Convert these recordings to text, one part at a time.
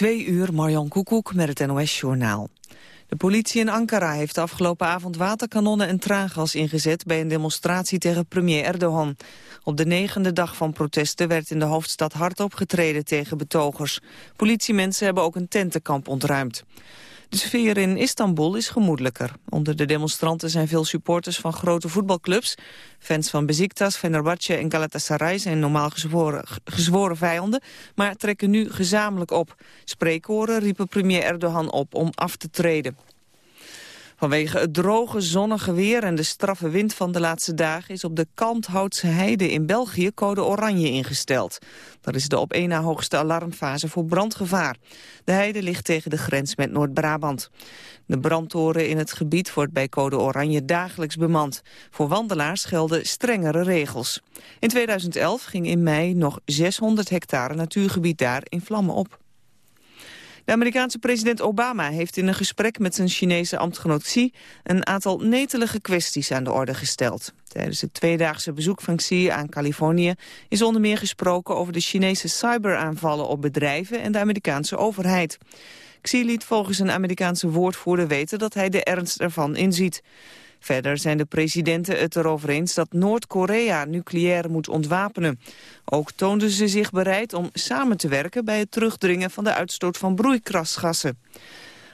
Twee uur, Marjan Koekoek met het NOS-journaal. De politie in Ankara heeft afgelopen avond waterkanonnen en traangas ingezet bij een demonstratie tegen premier Erdogan. Op de negende dag van protesten werd in de hoofdstad hard opgetreden tegen betogers. Politiemensen hebben ook een tentenkamp ontruimd. De sfeer in Istanbul is gemoedelijker. Onder de demonstranten zijn veel supporters van grote voetbalclubs. Fans van Besiktas, Fenerbahce en Galatasaray zijn normaal gezworen, gezworen vijanden... maar trekken nu gezamenlijk op. Spreekkoren riepen premier Erdogan op om af te treden. Vanwege het droge, zonnige weer en de straffe wind van de laatste dagen... is op de Kalmthoutse Heide in België code oranje ingesteld. Dat is de op één na hoogste alarmfase voor brandgevaar. De heide ligt tegen de grens met Noord-Brabant. De brandtoren in het gebied wordt bij code oranje dagelijks bemand. Voor wandelaars gelden strengere regels. In 2011 ging in mei nog 600 hectare natuurgebied daar in vlammen op. De Amerikaanse president Obama heeft in een gesprek met zijn Chinese ambtgenoot Xi een aantal netelige kwesties aan de orde gesteld. Tijdens het tweedaagse bezoek van Xi aan Californië is onder meer gesproken over de Chinese cyberaanvallen op bedrijven en de Amerikaanse overheid. Xi liet volgens een Amerikaanse woordvoerder weten dat hij de ernst ervan inziet. Verder zijn de presidenten het erover eens dat Noord-Korea nucleair moet ontwapenen. Ook toonden ze zich bereid om samen te werken bij het terugdringen van de uitstoot van broeikrasgassen.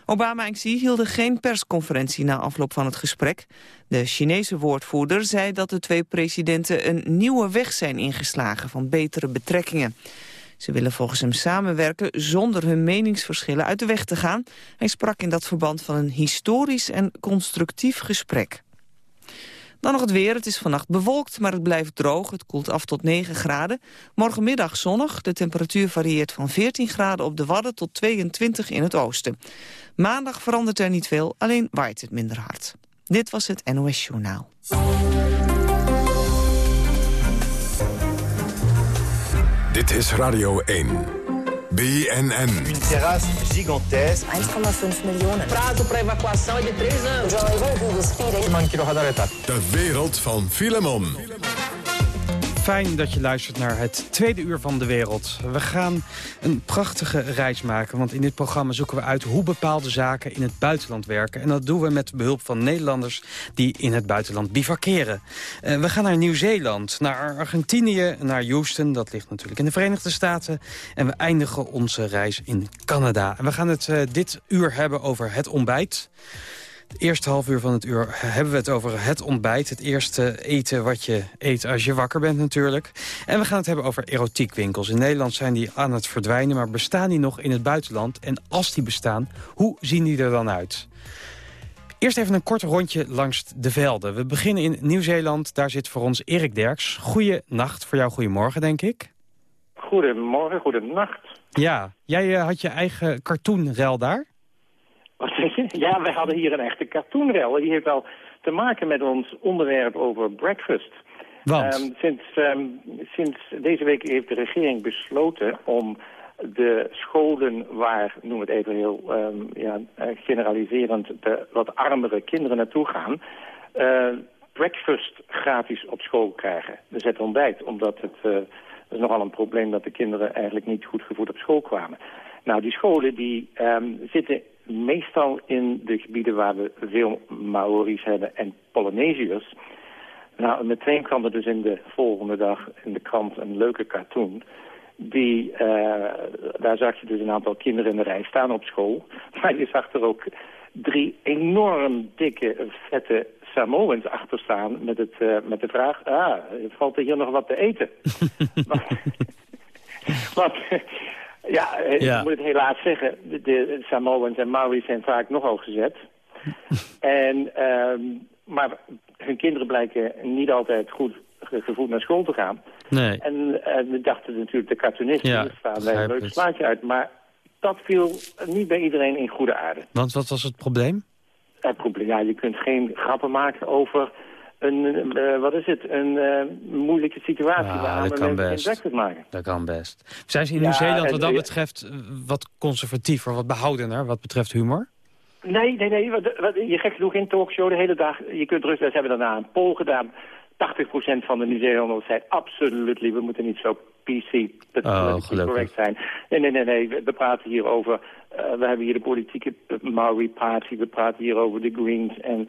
Obama en Xi hielden geen persconferentie na afloop van het gesprek. De Chinese woordvoerder zei dat de twee presidenten een nieuwe weg zijn ingeslagen van betere betrekkingen. Ze willen volgens hem samenwerken zonder hun meningsverschillen uit de weg te gaan. Hij sprak in dat verband van een historisch en constructief gesprek. Dan nog het weer. Het is vannacht bewolkt, maar het blijft droog. Het koelt af tot 9 graden. Morgenmiddag zonnig. De temperatuur varieert van 14 graden op de Wadden tot 22 in het oosten. Maandag verandert er niet veel, alleen waait het minder hard. Dit was het NOS Journaal. Dit is Radio 1. BNN. Een terrasse gigantesque. 1,5 miljoen. Prazo para evacuação é de 3 anos. De wereld van Filemon. Fijn dat je luistert naar het tweede uur van de wereld. We gaan een prachtige reis maken, want in dit programma zoeken we uit hoe bepaalde zaken in het buitenland werken. En dat doen we met behulp van Nederlanders die in het buitenland bivakeren. Uh, we gaan naar Nieuw-Zeeland, naar Argentinië, naar Houston, dat ligt natuurlijk in de Verenigde Staten. En we eindigen onze reis in Canada. En we gaan het uh, dit uur hebben over het ontbijt. Het eerste half uur van het uur hebben we het over het ontbijt. Het eerste eten wat je eet als je wakker bent natuurlijk. En we gaan het hebben over erotiekwinkels. In Nederland zijn die aan het verdwijnen, maar bestaan die nog in het buitenland? En als die bestaan, hoe zien die er dan uit? Eerst even een kort rondje langs de velden. We beginnen in Nieuw-Zeeland. Daar zit voor ons Erik Derks. Goeie nacht voor jou, goedemorgen denk ik. Goedemorgen, goedenacht. Ja, jij uh, had je eigen cartoonrel daar? Wat zeg je? Ja, wij hadden hier een echte cartoonrel. Die heeft wel te maken met ons onderwerp over breakfast. Want? Um, sinds, um, sinds deze week heeft de regering besloten om de scholen waar, noem het even heel um, ja, generaliserend, de wat armere kinderen naartoe gaan, uh, breakfast gratis op school krijgen. Dus het ontbijt, omdat het, uh, is nogal een probleem dat de kinderen eigenlijk niet goed gevoed op school kwamen. Nou, die scholen die um, zitten meestal in de gebieden waar we veel Maori's hebben en Polynesiërs. Nou, meteen kwam er dus in de volgende dag in de krant een leuke cartoon. Die, uh, daar zag je dus een aantal kinderen in de rij staan op school. Maar je zag er ook drie enorm dikke, vette Samoans achter staan met, het, uh, met de vraag... ah, valt er hier nog wat te eten? Want ja, eh, ja, ik moet het helaas zeggen. De, de Samoans en Maori's zijn vaak nogal gezet. en, um, maar hun kinderen blijken niet altijd goed gevoed naar school te gaan. Nee. En uh, we dachten natuurlijk, de cartoonisten, ja, staan bij een leuk slaatje uit. Maar dat viel niet bij iedereen in goede aarde. Want wat was het probleem? Het probleem, ja, je kunt geen grappen maken over een, uh, wat is het, een uh, moeilijke situatie ja, waar dat mensen geen maken. Dat kan best. Zijn ze in Nieuw-Zeeland wat dat betreft wat conservatiever, wat behoudener wat betreft humor? Nee, nee, nee. Wat, wat, je gek genoeg in talkshow de hele dag. Je kunt rustig, ze hebben daarna een poll gedaan. 80% van de Nieuw-Zeelanders zei absoluut, we moeten niet zo PC, Oh, correct zijn. Nee, nee, nee, nee, we, we praten hier over, uh, we hebben hier de politieke Maori Party, we praten hier over de Greens en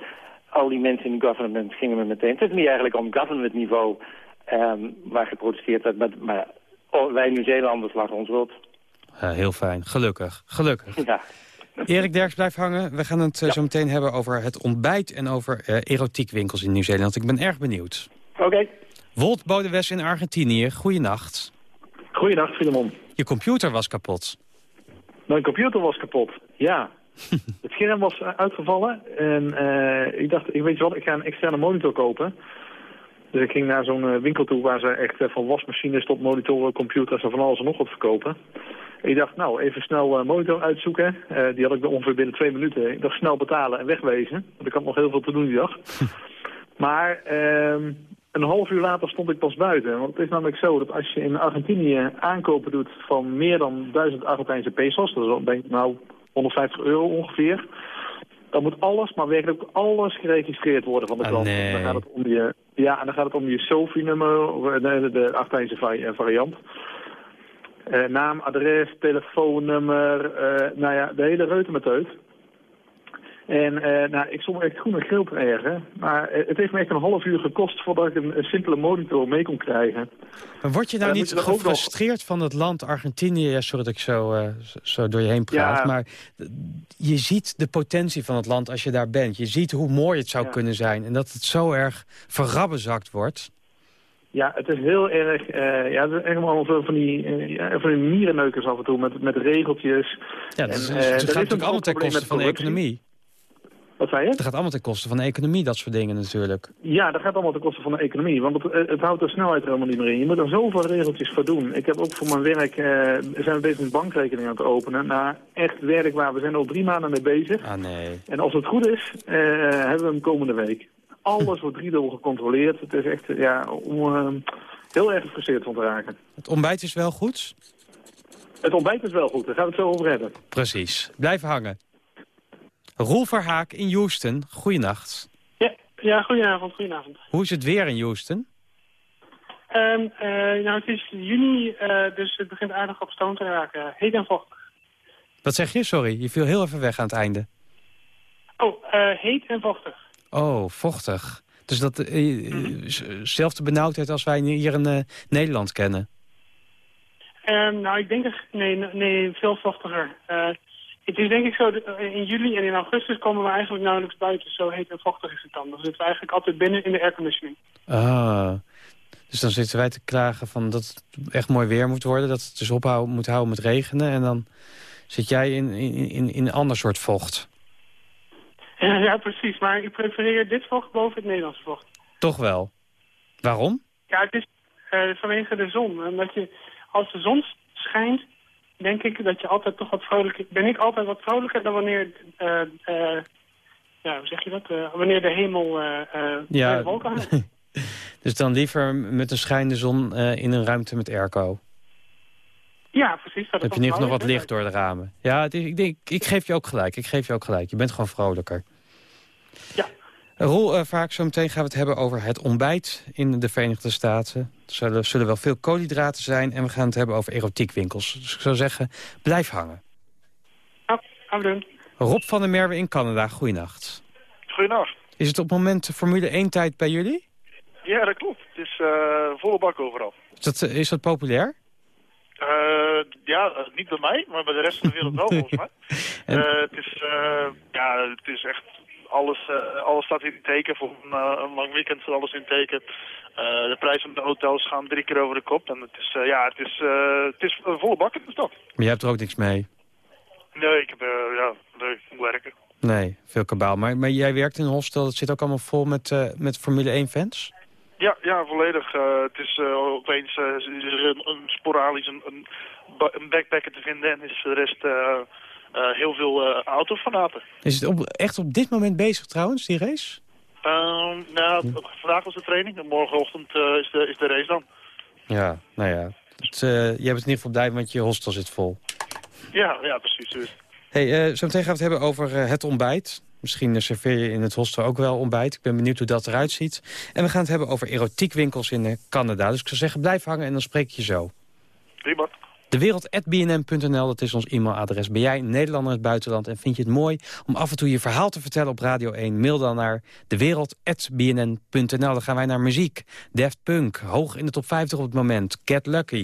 al die mensen in government gingen we meteen. Het is niet eigenlijk om government niveau um, waar geprotesteerd werd, maar, maar oh, wij Nieuw-Zeelanders lachen ons rot. Uh, heel fijn, gelukkig, gelukkig. Ja. Erik Derks, blijf hangen. We gaan het uh, ja. zo meteen hebben over het ontbijt en over uh, erotiekwinkels in Nieuw-Zeeland. Ik ben erg benieuwd. Oké. Okay. Wolt Bodewes in Argentinië, goeienacht. Goeienacht, Filemon. Je computer was kapot. Mijn computer was kapot, ja. het scherm was uitgevallen en uh, ik dacht, ik weet je wat, ik ga een externe monitor kopen. Dus ik ging naar zo'n winkel toe waar ze echt van wasmachines tot monitoren, computers en van alles en nog wat verkopen. En ik dacht, nou, even snel uh, monitor uitzoeken. Uh, die had ik ongeveer binnen twee minuten. Ik dacht, snel betalen en wegwezen. Want ik had nog heel veel te doen die dag. maar uh, een half uur later stond ik pas buiten. Want het is namelijk zo dat als je in Argentinië aankopen doet van meer dan 1000 Argentijnse pesos... dat is denk ik nou 150 euro ongeveer... dan moet alles, maar werkelijk alles geregistreerd worden van de klant. Ah, nee. Dan gaat het om je, ja, en dan gaat het om je SOFI-nummer, de, de Argentijnse variant... Uh, naam, adres, telefoonnummer, uh, nou ja, de hele reutemeteut. En uh, nou, ik stond echt groen en geel te ergen. Maar het heeft me echt een half uur gekost voordat ik een, een simpele monitor mee kon krijgen. Maar word je nou niet gefrustreerd van het land Argentinië? Ja, sorry dat ik zo, zo door je heen praat. Ja. Maar je ziet de potentie van het land als je daar bent. Je ziet hoe mooi het zou ja. kunnen zijn. En dat het zo erg verrabbezakt wordt. Ja, het is heel erg, uh, ja, het is echt allemaal van die, uh, van die mierenneukers af en toe met, met regeltjes. Ja, dat is, en, uh, gaat natuurlijk allemaal ten koste van de economie. Wat zei je? Het gaat allemaal ten koste van de economie, dat soort dingen natuurlijk. Ja, dat gaat allemaal ten koste van de economie, want het, het houdt de snelheid er helemaal niet meer in. Je moet er zoveel regeltjes voor doen. Ik heb ook voor mijn werk, zijn we bezig met bankrekening aan het openen. Nou, echt werk waar, we zijn al drie maanden mee bezig. Ah, nee. En als het goed is, hebben we hem komende week alles wordt driedubbel gecontroleerd. Het is echt ja, om uh, heel erg gefrustreerd van te raken. Het ontbijt is wel goed? Het ontbijt is wel goed, daar gaan we het zo over hebben. Precies. Blijf hangen. Roel Verhaak in Houston, goeienacht. Ja, ja goedenavond, goedenavond. Hoe is het weer in Houston? Um, uh, nou, het is juni, uh, dus het begint aardig op stoom te raken. Heet en vochtig. Wat zeg je? Sorry, je viel heel even weg aan het einde. Oh, uh, heet en vochtig. Oh, vochtig. Dus dat dezelfde benauwdheid als wij hier in Nederland kennen? Um, nou, ik denk. Nee, nee veel vochtiger. Het is denk ik zo, in juli en in augustus komen we eigenlijk nauwelijks buiten. Zo heet en vochtig is het dan. Dan zitten we eigenlijk altijd binnen in de airconditioning. Ah, dus dan zitten wij te klagen van dat het echt mooi weer moet worden. Dat het dus ophouden moet houden met regenen. En dan zit jij in, in, in, in een ander soort vocht. Ja, ja, precies. Maar ik prefereer dit vocht boven het Nederlandse vocht. Toch wel? Waarom? Ja, het is uh, vanwege de zon. Omdat je, als de zon schijnt, denk ik dat je altijd toch wat vrolijker... Ben ik altijd wat vrolijker dan wanneer... Uh, uh, ja, hoe zeg je dat? wanneer de hemel ja. de wolken hangt. dus dan liever met een schijnende zon in een ruimte met airco? Ja, precies. Dat heb je in ieder geval nog wat licht door de ramen. Ja, het is, ik, denk, ik geef je ook gelijk. Ik geef je ook gelijk. Je bent gewoon vrolijker. Ja. Roel, uh, vaak zo meteen gaan we het hebben over het ontbijt in de Verenigde Staten. Er zullen, zullen wel veel koolhydraten zijn en we gaan het hebben over erotiekwinkels. Dus ik zou zeggen, blijf hangen. Ja, gaan we doen. Rob van der Merwe in Canada, goeienacht. Goeienacht. Is het op het moment Formule 1 tijd bij jullie? Ja, dat klopt. Het is uh, volle bak overal. Is dat, is dat populair? Uh, ja, niet bij mij, maar bij de rest van de wereld wel volgens mij. en... uh, het, is, uh, ja, het is echt, alles, alles staat in teken. Voor een, een lang weekend staat alles in teken. de prijzen van de hotels gaan drie keer over de kop. En het is, ja, het is, het is een volle bak in de stad. Maar jij hebt er ook niks mee? Nee, ik heb, ja, nee, werken. Nee, veel kabaal. Maar, maar jij werkt in een hostel, dat zit ook allemaal vol met, met Formule 1 fans? Ja, ja, volledig. Uh, het is uh, opeens is er een, een sporadisch een, een, een, backpacker te vinden en is de rest heel veel autofanaten. Is het op, echt op dit moment bezig trouwens, die race? Ehm, nou, vandaag was de training en morgenochtend is, de, is de race dan. Ja, nou ja. Het, jij bent in ieder geval blij, want je hostel zit vol. Ja, ja precies. Hey, zo meteen gaan we het hebben over het ontbijt. Misschien serveer je in het hostel ook wel ontbijt. Ik ben benieuwd hoe dat eruit ziet. En we gaan het hebben over erotiekwinkels in Canada. Dus ik zou zeggen, blijf hangen en dan spreek ik je zo. Prima. Dewereld.bnm.nl, dat is ons e-mailadres. Ben jij Nederlander in het buitenland en vind je het mooi om af en toe je verhaal te vertellen op Radio 1? Mail dan naar dewereld.bnn.nl. Dan gaan wij naar muziek. Daft Punk, hoog in de top 50 op het moment. Get Lucky.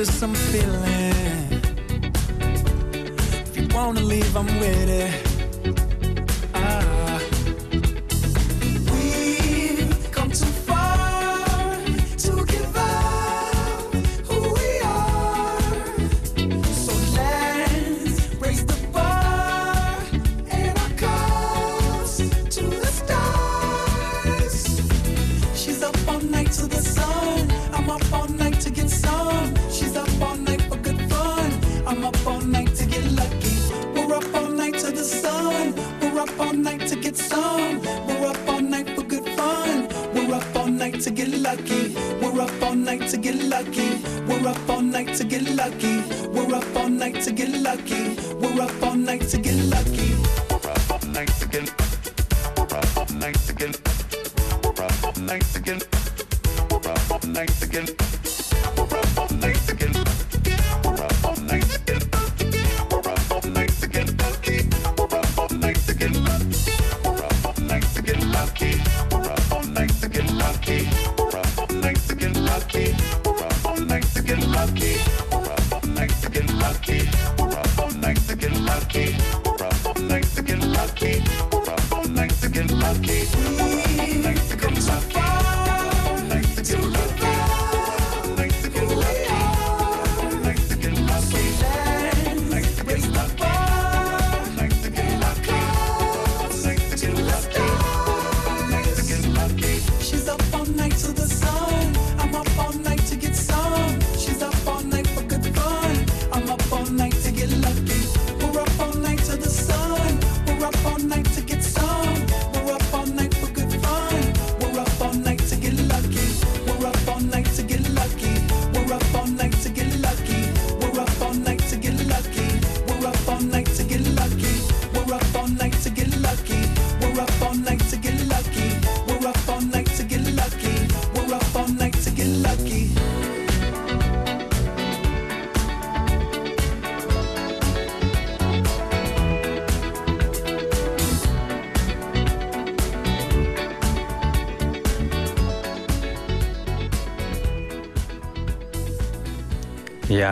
to some feeling.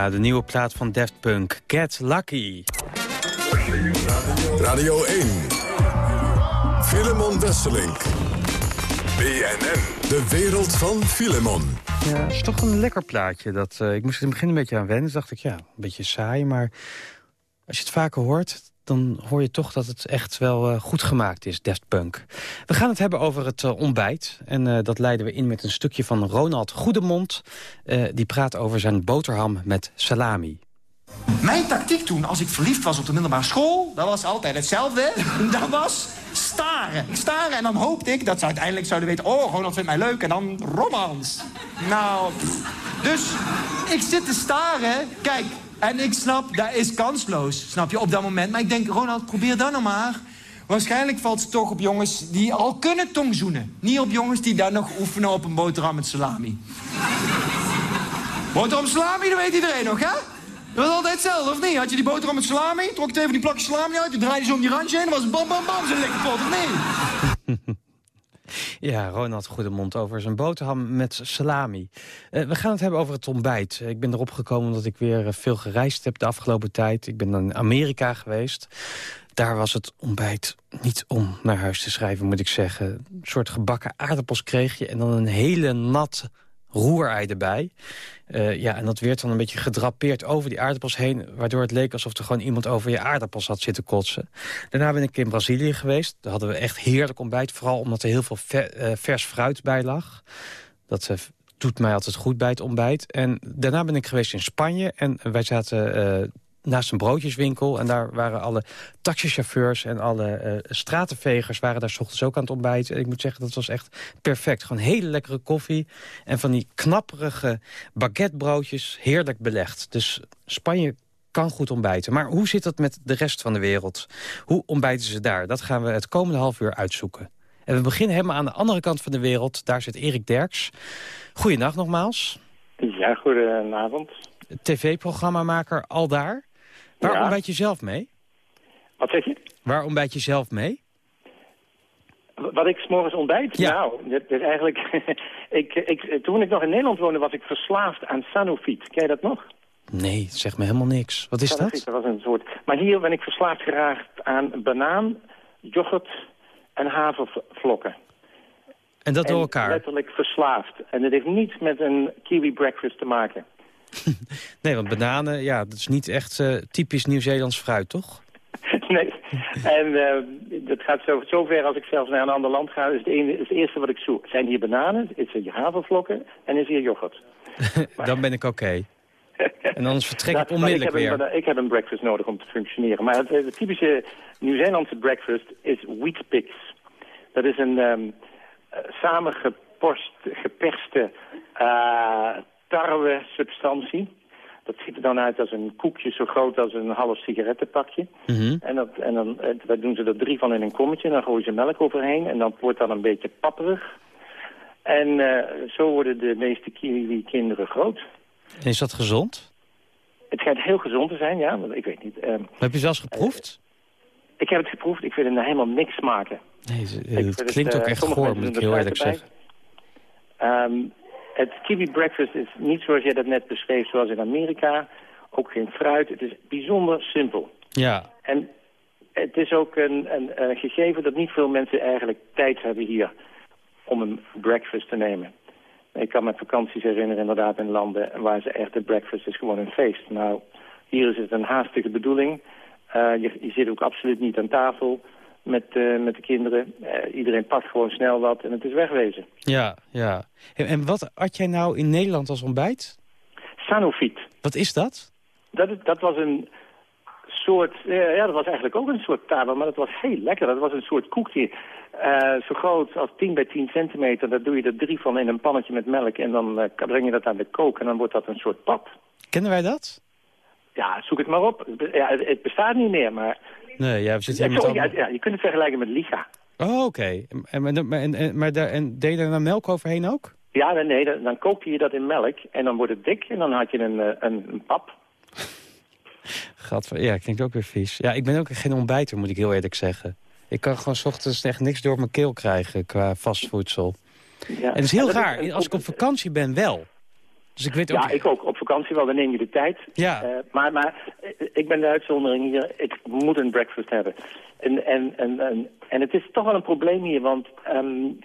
De nieuwe plaat van Daft Punk, Get Lucky. Radio 1. Filemon Wesselink. BNN. De wereld van Filemon. Ja, het is toch een lekker plaatje. Dat, uh, ik moest in het begin een beetje aan wennen. Dus dacht ik, ja, een beetje saai. Maar als je het vaker hoort, dan hoor je toch dat het echt wel uh, goed gemaakt is, Daft Punk. We gaan het hebben over het uh, ontbijt. En uh, dat leiden we in met een stukje van Ronald Goedemond. die praat over zijn boterham met salami. Mijn tactiek toen, als ik verliefd was op de middelbare school... dat was altijd hetzelfde. Dat was staren. Staren en dan hoopte ik dat ze uiteindelijk zouden weten... oh, Ronald vindt mij leuk en dan romans. Nou, dus ik zit te staren. Kijk, en ik snap, dat is kansloos, snap je, op dat moment. Maar ik denk, Ronald, probeer dan nou maar. Waarschijnlijk valt het toch op jongens die al kunnen tongzoenen. Niet op jongens die daar nog oefenen op een boterham met salami. boterham salami, dat weet iedereen nog, hè? Dat was altijd hetzelfde, of niet? Had je die boterham met salami, trok je even die plakje salami uit... je draaide zo om die randje heen en was het bam, bam, bam, zo lekker pot, of niet? Ja, Ronald Goedemond over zijn boterham met salami. Uh, we gaan het hebben over het ontbijt. Ik ben erop gekomen omdat ik weer eh, veel gereisd heb de afgelopen tijd. Ik ben in Amerika geweest. Daar was het ontbijt niet om naar huis te schrijven, moet ik zeggen. Een soort gebakken aardappels kreeg je en dan een hele nat roerei erbij. Uh, ja, en dat werd dan een beetje gedrapeerd over die aardappels heen... waardoor het leek alsof er gewoon iemand over je aardappels had zitten kotsen. Daarna ben ik in Brazilië geweest. Daar hadden we echt heerlijk ontbijt. Vooral omdat er heel veel uh, vers fruit bij lag. Dat uh, doet mij altijd goed bij het ontbijt. En daarna ben ik geweest in Spanje. En wij zaten naast een broodjeswinkel. En daar waren alle taxichauffeurs en alle uh, stratenvegers... waren daar s ochtends ook aan het ontbijten. En ik moet zeggen, dat was echt perfect. Gewoon hele lekkere koffie. En van die knapperige baguettebroodjes, heerlijk belegd. Dus Spanje kan goed ontbijten. Maar hoe zit dat met de rest van de wereld? Hoe ontbijten ze daar? Dat gaan we het komende half uur uitzoeken. En we beginnen helemaal aan de andere kant van de wereld. Daar zit Erik Derks. Goedenacht nogmaals. Ja, goedenavond. TV-programmamaker al daar. Waar ja. ontbijt je zelf mee? Wat zeg je? Waar ontbijt je zelf mee? Wat ik s'morgens ontbijt? Ja. Nou, dat is eigenlijk... ik, ik, toen ik nog in Nederland woonde, was ik verslaafd aan Sanofiet. Ken je dat nog? Nee, dat zegt me helemaal niks. Wat is Sanofiet, dat? dat was een soort... Maar hier ben ik verslaafd geraakt aan banaan, yoghurt en havervlokken. En dat door elkaar? letterlijk verslaafd. En dat heeft niets met een kiwi breakfast te maken. nee, want bananen, ja, dat is niet echt uh, typisch Nieuw-Zeelands fruit, toch? nee, en uh, dat gaat zo, zover als ik zelfs naar een ander land ga. Is het, ene, is het eerste wat ik zoek. Zijn hier bananen, is er havervlokken en is hier yoghurt. Dan ben ik oké. En anders vertrek ik onmiddellijk ik weer. Een, ik heb een breakfast nodig om te functioneren. Maar het, het typische Nieuw-Zeelandse breakfast is wheat pix. Dat is een um, geperste uh, tarwe-substantie. Dat ziet er dan uit als een koekje zo groot als een half sigarettenpakje. Mm En, dat, en dan eh, daar doen ze er drie van in een kommetje. En dan gooien ze melk overheen. En dan wordt dat een beetje papperig. En uh, zo worden de meeste kiwi-kinderen groot. En is dat gezond? Het schijnt heel gezond te zijn, ja. Maar ik weet niet. Uh, heb je zelfs geproefd? ik heb het geproefd. Ik vind het helemaal niks smaken. Nee, het, het klinkt het, ook echt goor, moet ik heel eerlijk zeggen. Um, het kiwi breakfast is niet zoals jij dat net beschreef, zoals in Amerika. Ook geen fruit. Het is bijzonder simpel. Ja. En het is ook een, een, een gegeven dat niet veel mensen eigenlijk tijd hebben hier om een breakfast te nemen. Ik kan me vakanties herinneren inderdaad in landen waar ze echt de breakfast is gewoon een feest. Nou, hier is het een haastige bedoeling. Uh, je, je zit ook absoluut niet aan tafel met, uh, met de kinderen. Uh, iedereen pakt gewoon snel wat en het is wegwezen. Ja, ja. En, en wat had jij nou in Nederland als ontbijt? Sanofiet. Wat is dat? Dat, dat was een soort... Uh, ja, dat was eigenlijk ook een soort taart, maar dat was heel lekker. Dat was een soort koekje. zo groot als 10 bij 10 centimeter. Daar doe je er drie van in een pannetje met melk. En dan breng je dat aan de kook en dan wordt dat een soort pap. Kennen wij dat? Ja, zoek het maar op. Ja, het bestaat niet meer, maar Nee, ja, we zitten hier ja, met sorry, ja, je kunt het vergelijken met Liga. Oh, oké. En, en, en, maar daar, en deed je er dan melk overheen ook? Ja, nee, dan, dan kookte je dat in melk en dan wordt het dik en dan had je een, een, een pap. Gadver, ja, klinkt ook weer vies. Ja, ik ben ook geen ontbijter, moet ik heel eerlijk zeggen. Ik kan gewoon s ochtends echt niks door mijn keel krijgen qua vastvoedsel. Ja. En het is heel raar, als ik op vakantie ben wel. Dus ik weet ook... Ja, ik ook. Op vakantie wel, dan neem je de tijd. Ja. Uh, maar, maar ik ben de uitzondering hier. Ik moet een breakfast hebben. En, en, en, en, en het is toch wel een probleem hier, want um,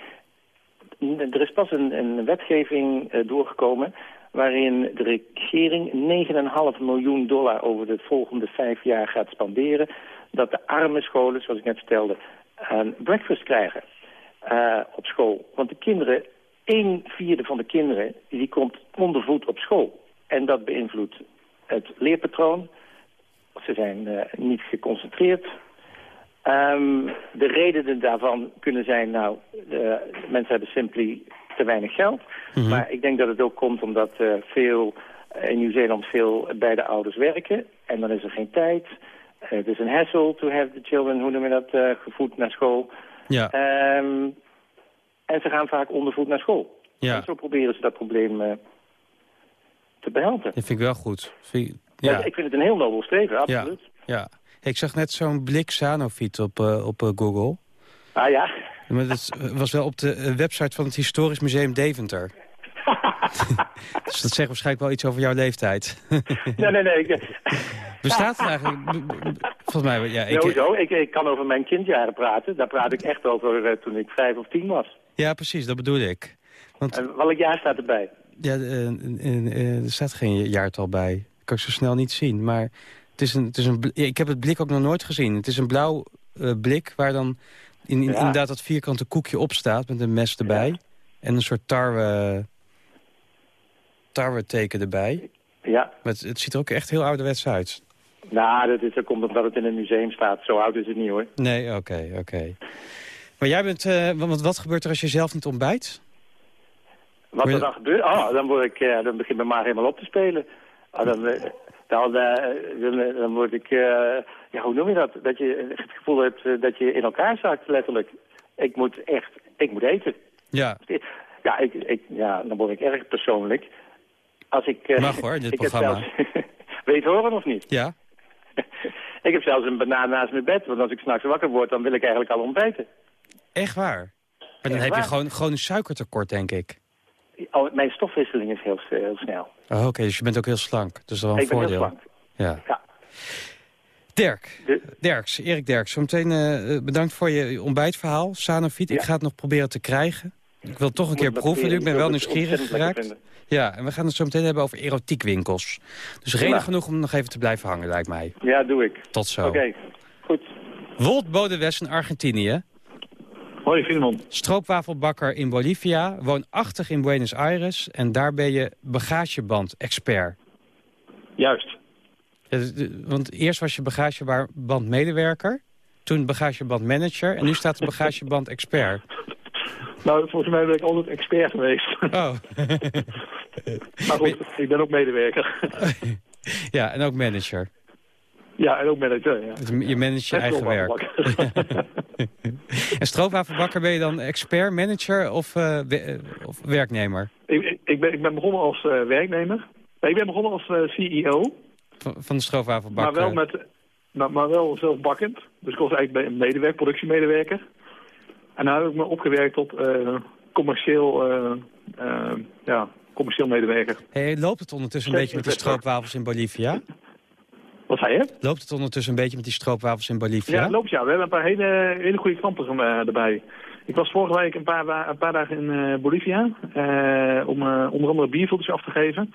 er is pas een, een wetgeving uh, doorgekomen waarin de regering 9,5 miljoen dollar over de volgende vijf jaar gaat spanderen. Dat de arme scholen, zoals ik net vertelde, een breakfast krijgen uh, op school. Want de kinderen een vierde van de kinderen die komt ondervoed op school. En dat beïnvloedt het leerpatroon. Ze zijn uh, niet geconcentreerd. Ehm, de redenen daarvan kunnen zijn, nou, mensen hebben simply te weinig geld. Mhm. Maar ik denk dat het ook komt omdat uh, veel in Nieuw-Zeeland veel beide ouders werken. En dan is er geen tijd. Het is een hassle to have the children, hoe noem je dat, gevoed naar school. Ja. Um, en ze gaan vaak ondervoed naar school. Ja. En zo proberen ze dat probleem uh, te behelpen. Dat vind ik wel goed. Vind ja. ja. ik vind het een heel nobel streven, absoluut. Ja. ja. Ik zag net zo'n blik Sanofiet op, uh, op uh, Google. Ah ja? Maar dat was wel op de website van het Historisch Museum Deventer. dus dat zegt waarschijnlijk wel iets over jouw leeftijd. nee, nee, nee. Ik... Bestaat eigenlijk... Volgens mij... Ja, ik... Sowieso, ik, ik kan over mijn kindjaren praten. Daar praat ik echt over uh, toen ik vijf of tien was. Ja, precies, dat bedoel ik. Want... En welk jaar staat erbij? Ja, uh, er staat geen jaartal bij. Kan ik zo snel niet zien. Maar het is een, het is een, ik heb het blik ook nog nooit gezien. Het is een blauw uh, blik waar dan in, in, ja. inderdaad dat vierkante koekje op staat... met een mes erbij. Ja. En een soort tarwe, tarwe teken erbij. Ja. Maar het, het, ziet er ook echt heel ouderwets uit. Nou, dat, is, dat komt omdat het in een museum staat. Zo oud is het niet, hoor. Nee, oké, okay, oké. Okay. Maar jij bent... Uh, want wat gebeurt er als je zelf niet ontbijt? Wat er dan gebeurt? Oh, dan, word ik, uh, dan begint mijn maag helemaal op te spelen. Oh, dan, uh, dan, dan, dan, word ik... ja, hoe noem je dat? Dat je het gevoel hebt dat je in elkaar zakt, letterlijk. Ik moet echt... Ik moet eten. Ja. Ja, ik, ik, ja dan word ik erg persoonlijk. Als ik... Mag hoor, dit ik programma. Zelfs, weet horen of niet? Ja. ik heb zelfs een banaan naast mijn bed, want als ik s'nachts wakker word, dan wil ik eigenlijk al ontbijten. Echt waar? Maar dan Echt heb waar? je gewoon, gewoon een suikertekort, denk ik. Oh, mijn stofwisseling is heel, heel snel. Oh, Oké, okay, dus je bent ook heel slank. Dus dat is wel een ik ben voordeel. heel slank. Ja. ja. Dirk, de... Dirks, Erik Dirks, zometeen uh, bedankt voor je ontbijtverhaal. Sanofiet, ja. ik ga het nog proberen te krijgen. Ik wil toch een keer proeven nu, ik ben wel nieuwsgierig geraakt. Ja, en we gaan het zo meteen hebben over erotiekwinkels. Dus reden ja. genoeg om nog even te blijven hangen, lijkt mij. Ja, doe ik. Tot zo. Oké, okay. goed. Wolt Bodewes in Argentinië. Hoi, Filemon. Stroopwafelbakker in Bolivia, woonachtig in Buenos Aires... en daar ben je bagageband-expert. Juist. Ja, want eerst was je bagagebandmedewerker, toen bagagebandmanager... en nu staat er bagageband-expert. Nou, volgens mij ben ik altijd expert geweest. Oh. maar goed, ik ben ook medewerker. ja, en ook manager. Ja, en ook manager, ja. Je managt je eigen werk. en stroopwafelbakker ben je dan expert, manager of, uh, we of werknemer? Ik, ik, ben, ik ben begonnen als uh, werknemer. Nee, ik ben begonnen als uh, CEO. Van, van de stroopwafelbakker? Maar wel, met, maar, maar wel zelfbakkend. Dus ik was eigenlijk een medewerker, productiemedewerker. En daar heb ik me opgewerkt tot commercieel, ja, commercieel medewerker. Hey, loopt het ondertussen een beetje met die stroopwafels in Bolivia? Wat zei je? Loopt het ondertussen een beetje met die stroopwafels in Bolivia? Ja, het loopt ja. We hebben een paar hele, hele goede klanten erbij. Ik was vorige week een paar, een paar dagen in Bolivia om onder andere bierfilters af te geven.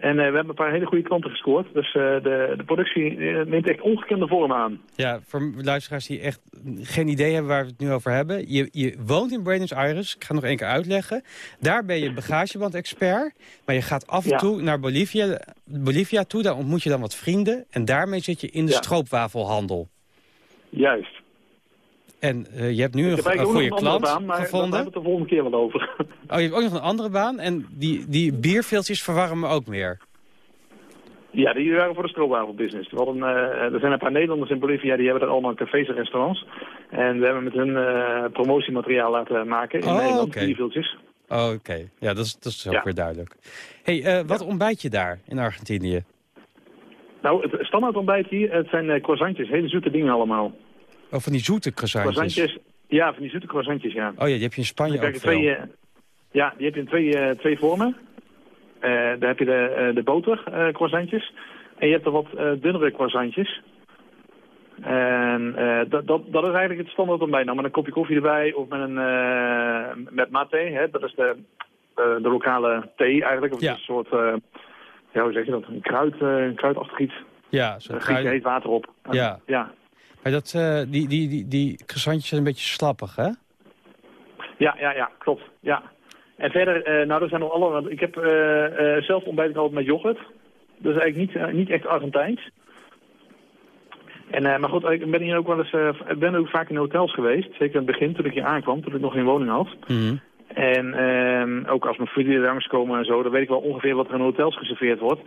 En uh, we hebben een paar hele goede klanten gescoord. Dus uh, de, de productie uh, neemt echt ongekende vorm aan. Ja, voor luisteraars die echt geen idee hebben waar we het nu over hebben. Je, je woont in Buenos Aires. Ik ga nog één keer uitleggen. Daar ben je bagageband-expert. Maar je gaat af en toe ja. naar Bolivia, Bolivia toe. Daar ontmoet je dan wat vrienden. En daarmee zit je in de ja. stroopwafelhandel. Juist. En uh, je hebt nu een, een goede klant baan, maar gevonden. Daar hebben we het de volgende keer wel over. Oh, je hebt ook nog een andere baan. En die, die bierveeltjes verwarren me ook meer. Ja, die waren voor de stroopwafelbusiness. Uh, er zijn een paar Nederlanders in Bolivia, die hebben er allemaal cafés en restaurants. En we hebben met hun uh, promotiemateriaal laten maken in oh, Nederland, okay. bierveeltjes. Oh, Oké, okay. ja, dat is, dat is ook ja. weer duidelijk. hey, wat ja. ontbijt je daar in Argentinië? Nou, het standaard ontbijt hier, het zijn croissantjes, hele zoete dingen allemaal. Oh, van die zoete croissantjes? croissantjes ja, van die zoete croissantjes, ja. Oh ja, die heb je in Spanje ook twee, uh, Ja, die heb je in twee, uh, twee vormen. Uh, daar heb je de, de boter croissantjes. En je hebt er wat dunnere croissantjes. En dat, dat, dat is eigenlijk het standaard ontbijt. Nou, met een kopje koffie erbij of met een met mate. Hè? Dat is de, de lokale thee eigenlijk. Of ja. een soort, ja, hoe zeg je dat? Een kruid, een kruidachtig iets. Ja, zo'n je heet water op. Ja. ja. Maar dat, uh, die, die, die, die croissantjes zijn een beetje slappig, hè? Ja, ja, ja, klopt. Ja. En verder, uh, nou, er zijn nog alle... Ik heb uh, zelf ontbijt altijd met yoghurt. Dat is eigenlijk niet, niet echt Argentijns. En, eh, maar goed, ik ben hier ook wel eens, eh, ik ben ook vaak in hotels geweest. Zeker in het begin, toen ik hier aankwam, toen ik nog geen woning had. Mhm. En ehm, ook als mijn familie langskomen en zo, dan weet ik wel ongeveer wat er in hotels geserveerd wordt.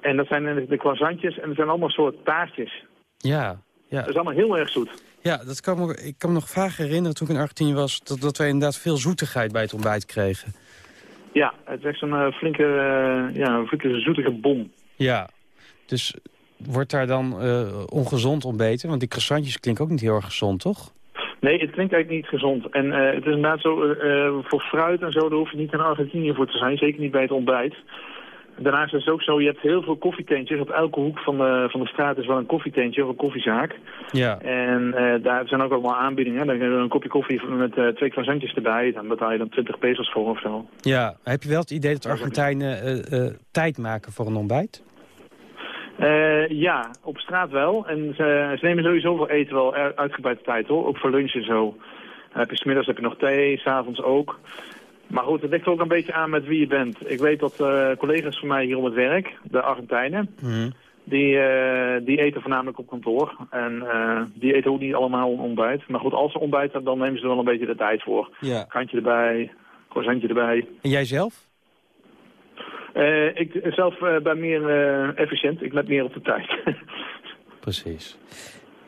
En dat zijn de croissantjes en dat zijn allemaal soort taartjes. Ja, ja. Dat is allemaal heel erg zoet. Ja, dat kan me, ik kan me nog vaak herinneren toen ik in Argentinië was... dat, dat wij inderdaad veel zoetigheid bij het ontbijt kregen. Ja, het is echt zo'n eh, flinke, eh, ja, een flinke zoetige bom. Ja, dus wordt daar dan eh, ongezond ontbeten? Want die croissantjes klinken ook niet heel erg gezond, toch? Nee, het klinkt eigenlijk niet gezond. En eh, het is inderdaad zo, voor fruit en zo, daar hoef je niet in Argentinië voor te zijn. Zeker niet bij het ontbijt. Daarnaast is het ook zo, je hebt heel veel koffietentjes. Op elke hoek van de, van de straat is wel een koffietentje of een koffiezaak. Ja. En eh, daar zijn ook allemaal aanbiedingen. Dan heb je een kopje koffie met eh, twee croissantjes erbij. Dan betaal je dan 20 pesos voor of zo. Ja, heb je wel het idee dat Argentijnen eh, tijd maken voor een ontbijt? Ja, op straat wel. En ze, ze nemen sowieso voor eten wel uitgebreid tijd hoor. Ook voor lunch en zo. Dan heb je smiddags heb je nog thee, s'avonds ook. Maar goed, het ligt ook een beetje aan met wie je bent. Ik weet dat eh, collega's van mij hier op het werk, de Argentijnen, Mhm. die, eh, die eten voornamelijk op kantoor. En eh, die eten ook niet allemaal ontbijt. Maar goed, als ze ontbijten, dan nemen ze er wel een beetje de tijd voor. Ja. Kantje erbij, croissantje erbij. En jij zelf? Ik zelf ben meer efficiënt. Ik let meer op de tijd. Precies.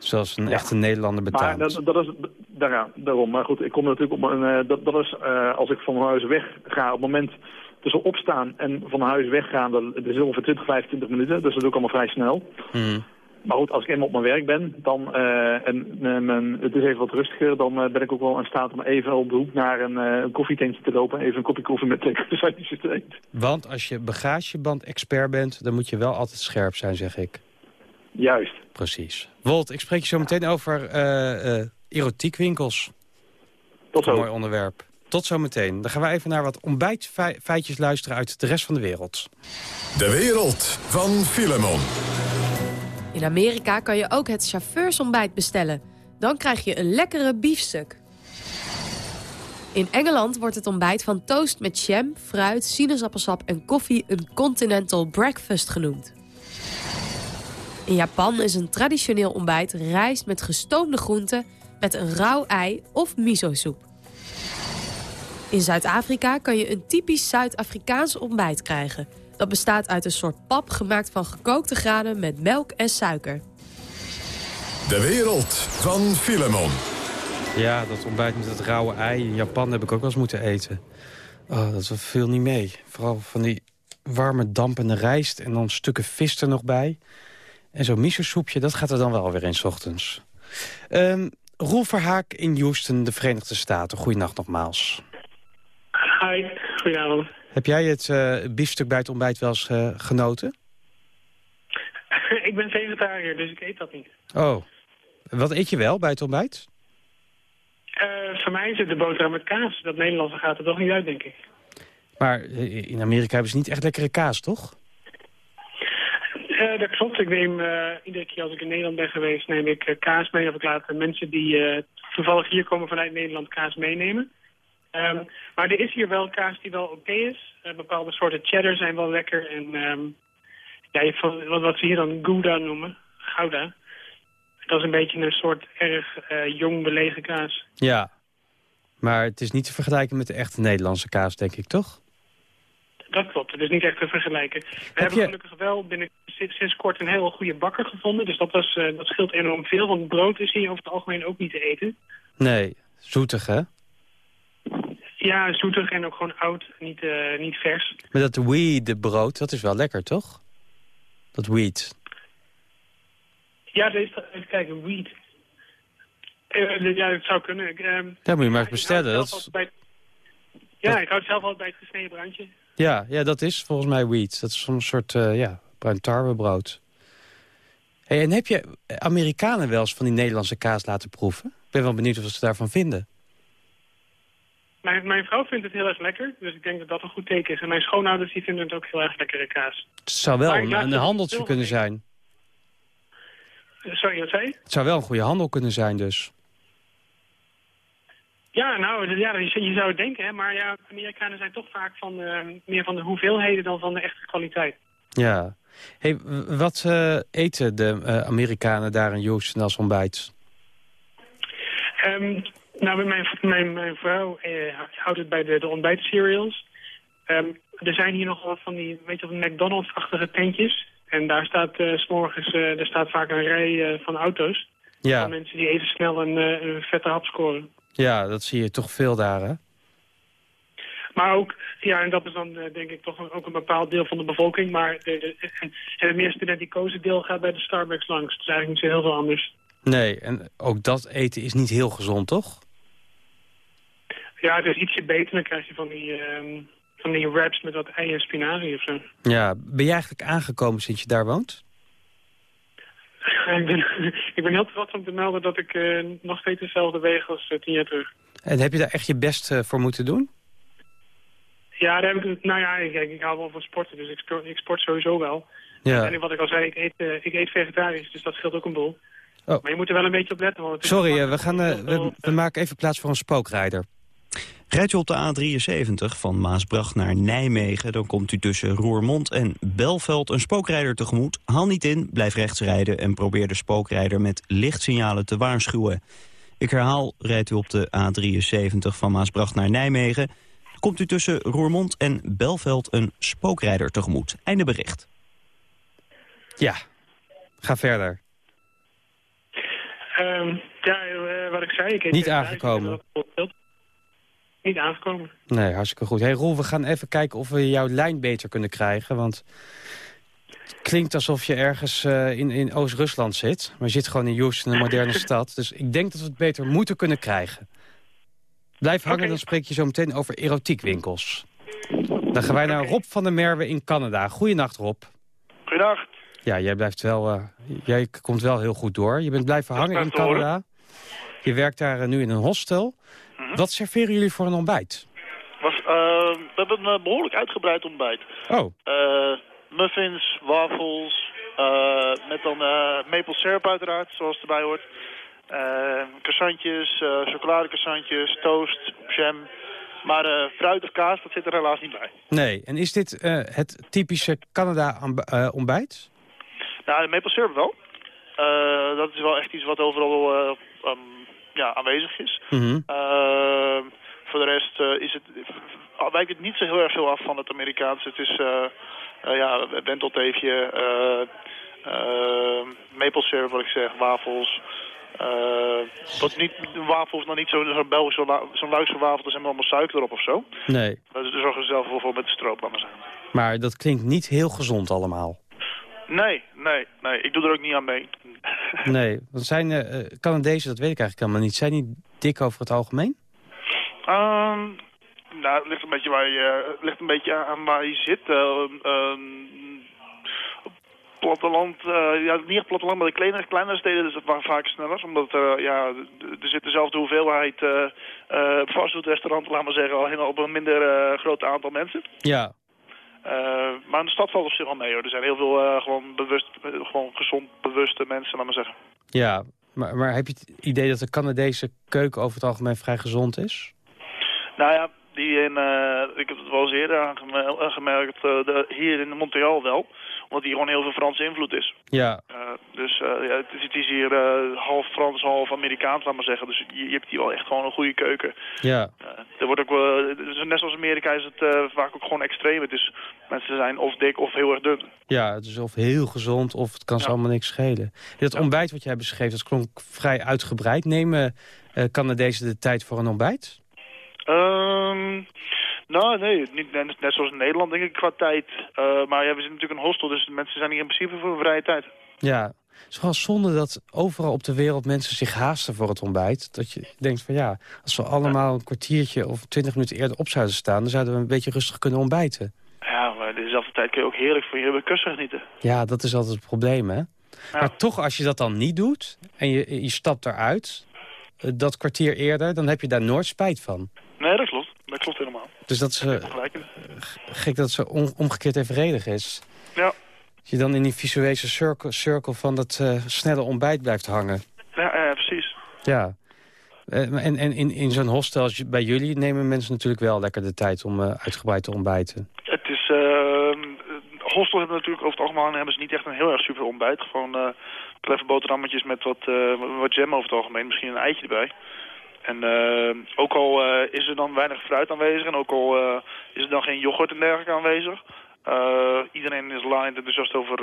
Zoals een echte Nederlander betaamt. Maar dat, dat is daar, daarom. Maar goed, ik kom natuurlijk op een. eh, dat, dat is eh, als ik van huis weg ga. Op het moment tussen opstaan en van huis weggaan, dat, is ongeveer 20, 25 minuten. Dus dat doe ik allemaal vrij snel. Mhm. Maar goed, als ik eenmaal op mijn werk ben, dan, eh, en mijn, het is even wat rustiger, dan ben ik ook wel in staat om even op de hoek naar een, een koffietentje te lopen. Even een kopje koffie met croissantjes te eten. Want als je bagageband-expert bent, dan moet je wel altijd scherp zijn, zeg ik. Juist. Precies. Wolt, ik spreek je zo meteen over eh, eh, erotiekwinkels. Tot zo. Een mooi onderwerp. Tot zo meteen. Dan gaan we even naar wat ontbijtfeitjes luisteren uit de rest van de wereld. De wereld van Filemon. In Amerika kan je ook het chauffeursontbijt bestellen. Dan krijg je een lekkere biefstuk. In Engeland wordt het ontbijt van toast met jam, fruit, sinaasappelsap en koffie een continental breakfast genoemd. In Japan is een traditioneel ontbijt rijst met gestoomde groenten met een rauw ei of miso-soep. In Zuid-Afrika kan je een typisch Zuid-Afrikaans ontbijt krijgen. Dat bestaat uit een soort pap gemaakt van gekookte granen met melk en suiker. De wereld van Filemon. Ja, dat ontbijt met het rauwe ei in Japan heb ik ook wel eens moeten eten. Oh, dat viel niet mee. Vooral van die warme dampende rijst en dan stukken vis er nog bij. En zo'n miso-soepje, dat gaat er dan wel weer in 's ochtends. Ehm Roel Verhaak in Houston, de Verenigde Staten. Goeienacht nogmaals. Hi, goedenavond. Heb jij het eh, biefstuk bij het ontbijt wel eens eh, genoten? ik ben vegetariër, dus ik eet dat niet. Oh, wat eet je wel bij het ontbijt? Eh, voor mij het de boterham met kaas. Dat Nederlandse gaat er toch niet uit, denk ik. Maar in Amerika hebben ze niet echt lekkere kaas, toch? Dat klopt. Ik neem eh, iedere keer als ik in Nederland ben geweest, neem ik eh, kaas mee. Of ik laat mensen die eh, toevallig hier komen vanuit Nederland kaas meenemen. Ehm, maar er is hier wel kaas die wel oké is. Bepaalde soorten cheddar zijn wel lekker. En ehm, ja, wat, wat ze hier dan Gouda noemen, Gouda. Dat is een beetje een soort erg jong belegen kaas. Ja. Maar het is niet te vergelijken met de echte Nederlandse kaas, denk ik, toch? Dat klopt, het is niet echt te vergelijken. We hebben je- gelukkig wel binnen sinds, kort een heel goede bakker gevonden. Dus dat, was, eh, dat scheelt enorm veel, want brood is hier over het algemeen ook niet te eten. Nee, zoetig, hè? Ja, zoetig en ook gewoon oud, niet, eh, niet vers. Maar dat weed brood, dat is wel lekker, toch? Dat wheat. Ja, is, even kijken, wheat. Eh, ja, dat zou kunnen. Ehm, Ja, moet je maar bestellen. Dat bij- ja, ik hou zelf altijd bij het gesneden bruintje. Ja, ja, dat is volgens mij wheat. Dat is een soort uh, ja, bruin tarwebrood. Hey, en heb je Amerikanen wel eens van die Nederlandse kaas laten proeven? Ik ben wel benieuwd wat ze daarvan vinden. Mijn, mijn vrouw vindt het heel erg lekker, dus ik denk dat dat een goed teken is. En mijn schoonouders die vinden het ook heel erg lekkere kaas. Het zou wel een, een handeltje kunnen zijn. Eh, Sorry, wat zei je? Het zou wel een goede handel kunnen zijn dus. Ja, nou, ja, je, zou het denken, hè, maar ja, Amerikanen zijn toch vaak van, eh, meer van de hoeveelheden dan van de echte kwaliteit. Ja. Hey, wat eh, eten de eh, Amerikanen daar in Houston als ontbijt? Ehm, nou, mijn, mijn, mijn vrouw houdt het bij de, de ontbijtcereals. Ehm, er zijn hier nog wat van die, weet je, McDonald's-achtige tentjes. En daar staat, s morgens, er staat vaak een rij van auto's. Ja. Van mensen die even snel een, een vette hap scoren. Ja, dat zie je toch veel daar, hè? Maar ook, ja, en dat is dan eh, denk ik toch ook een bepaald deel van de bevolking. Maar de, het meer studenticoze deel gaat bij de Starbucks langs. Het is eigenlijk niet zo heel veel anders. Nee, en ook dat eten is niet heel gezond, toch? Ja, het is ietsje beter. Dan krijg je van die, ehm, van die wraps met wat ei en spinazie of zo. Ja, ben je eigenlijk aangekomen sinds je daar woont? ik, ben, ik ben heel trots om te melden dat ik eh, nog steeds dezelfde weeg als eh, tien jaar terug. En heb je daar echt je best eh, voor moeten doen? Ja, daar heb ik, nou ja, kijk, ik hou wel van sporten, dus ik sport, ik sport sowieso wel. Ja. En wat ik al zei, ik eet, ik eet vegetarisch, dus dat scheelt ook een boel. Oh. Maar je moet er wel een beetje op letten. Want Sorry, we, gaan, we, we maken even plaats voor een spookrijder. Rijdt u op de A73 van Maasbracht naar Nijmegen... dan komt u tussen Roermond en Belveld een spookrijder tegemoet. Haal niet in, blijf rechts rijden en probeer de spookrijder met lichtsignalen te waarschuwen. Ik herhaal, rijdt u op de A73 van Maasbracht naar Nijmegen... komt u tussen Roermond en Belveld een spookrijder tegemoet. Einde bericht. Ja, ga verder. Ehm, ja, eh, wat ik zei, ik Niet aangekomen. voorbeeld. Niet aangekomen. Nee, hartstikke goed. Hey Roel, we gaan even kijken of we jouw lijn beter kunnen krijgen. Want het klinkt alsof je ergens eh, in, in Oost-Rusland zit. Maar je zit gewoon in Houston, een moderne stad. Dus ik denk dat we het beter moeten kunnen krijgen. Blijf hangen, dan spreek je zo meteen over erotiekwinkels. Dan gaan wij naar Rob van der Merwe in Canada. Goeienacht, Rob. Goedendag. Ja, jij blijft wel, eh, jij komt wel heel goed door. Je bent blijven hangen in. Canada. Je werkt daar eh, nu in een hostel. Mhm. Wat serveren jullie voor een ontbijt? Was, eh, we hebben een eh, behoorlijk uitgebreid ontbijt. Oh, Eh, muffins, wafels, eh, met dan maple syrup uiteraard, zoals het erbij hoort. Eh croissantjes, chocoladecroissantjes, toast, jam. Maar eh fruitig kaas, dat zit er helaas niet bij. nee. En is dit het typische Canada-ontbijt? Nou, de maple syrup wel. Dat is wel echt iets wat overal eh, ehm, ja, aanwezig is. Mhm. Eh, voor de rest eh, is het, wijkt het niet zo heel erg veel af van het Amerikaanse. Het is eh eh, ja, wentelteefje, eh eh, maple syrup, wat ik zeg, wafels. eh wat niet, een wafel is nog niet zo'n zo Belgische, zo'n Luikse wafel, er zijn allemaal suiker erop of zo. Nee, Dat is zorgen ze zelf wel voor met de stroop, laat maar zeggen. maar dat klinkt niet heel gezond allemaal. Nee, nee, nee, ik doe er ook niet aan mee. Nee, want zijn eh, eh, Canadezen, dat weet ik eigenlijk helemaal niet, zijn die dik over het algemeen? Ehm, nou, het ligt een beetje, waar je, het ligt een beetje aan waar je zit. Ehm, ehm, platteland, eh, ja, niet echt platteland, maar de kleinere, kleinere steden is het va- vaak sneller. Omdat eh, ja, er zit dezelfde hoeveelheid uh, uh, fastfoodrestauranten, laat maar zeggen, al op een minder eh, groot aantal mensen. Ja, Eh, maar in de stad valt op zich wel mee hoor. Er zijn heel veel eh, gewoon, bewust, eh, gewoon gezond bewuste mensen, laat maar zeggen. ja. Maar, maar heb je het idee dat de Canadese keuken over het algemeen vrij gezond is? Nou ja, die in, ik heb het wel eens eerder aangeme- aangemerkt, de, hier in Montreal wel. Omdat hier gewoon heel veel Franse invloed is. Ja, Eh, dus eh, ja, het, is, het is hier eh, half Frans, half Amerikaans, laat maar zeggen. Dus je, je hebt hier wel echt gewoon een goede keuken. ja. Er wordt ook, wel- dus net zoals Amerika is het vaak ook gewoon extreem. Het is, mensen zijn of dik of heel erg dun. Ja, het is of heel gezond of het kan ze allemaal niks schelen. Dat ontbijt wat jij beschreef, dat klonk vrij uitgebreid. Nemen Canadezen de tijd voor een ontbijt? Ehm, nou, nee, niet, net, net zoals in Nederland denk ik qua tijd. Eh, maar ja, we zitten natuurlijk een hostel, dus mensen zijn hier in principe voor vrije tijd. Ja, het is gewoon zonde dat overal op de wereld mensen zich haasten voor het ontbijt. Dat je denkt van ja, als we allemaal een kwartiertje of twintig minuten eerder op zouden staan... dan zouden we een beetje rustig kunnen ontbijten. Ja, maar dezelfde tijd kun je ook heerlijk van je kussen genieten. Ja, dat is altijd het probleem, hè? Maar toch, als je dat dan niet doet en je, je stapt eruit... eh, dat kwartier eerder, dan heb je daar nooit spijt van. Nee, dat klopt. Helemaal. Dus dat is eh, gek dat zo on- omgekeerd evenredig is. Ja. Dat je dan in die visuele cirkel, cirkel van dat eh, snelle ontbijt blijft hangen. Ja, ja, precies. Ja. Eh, en en in, in zo'n hostel als bij jullie nemen mensen natuurlijk wel lekker de tijd om uitgebreid te ontbijten. Het is, ehm, hostel hebben natuurlijk over het algemeen hebben ze niet echt een heel erg super ontbijt. Gewoon clever boterhammetjes met wat, wat jam over het algemeen. Misschien een eitje erbij. En uh, ook al is er dan weinig fruit aanwezig en ook al is er dan geen yoghurt en dergelijke aanwezig. iedereen is laaiend enthousiast over,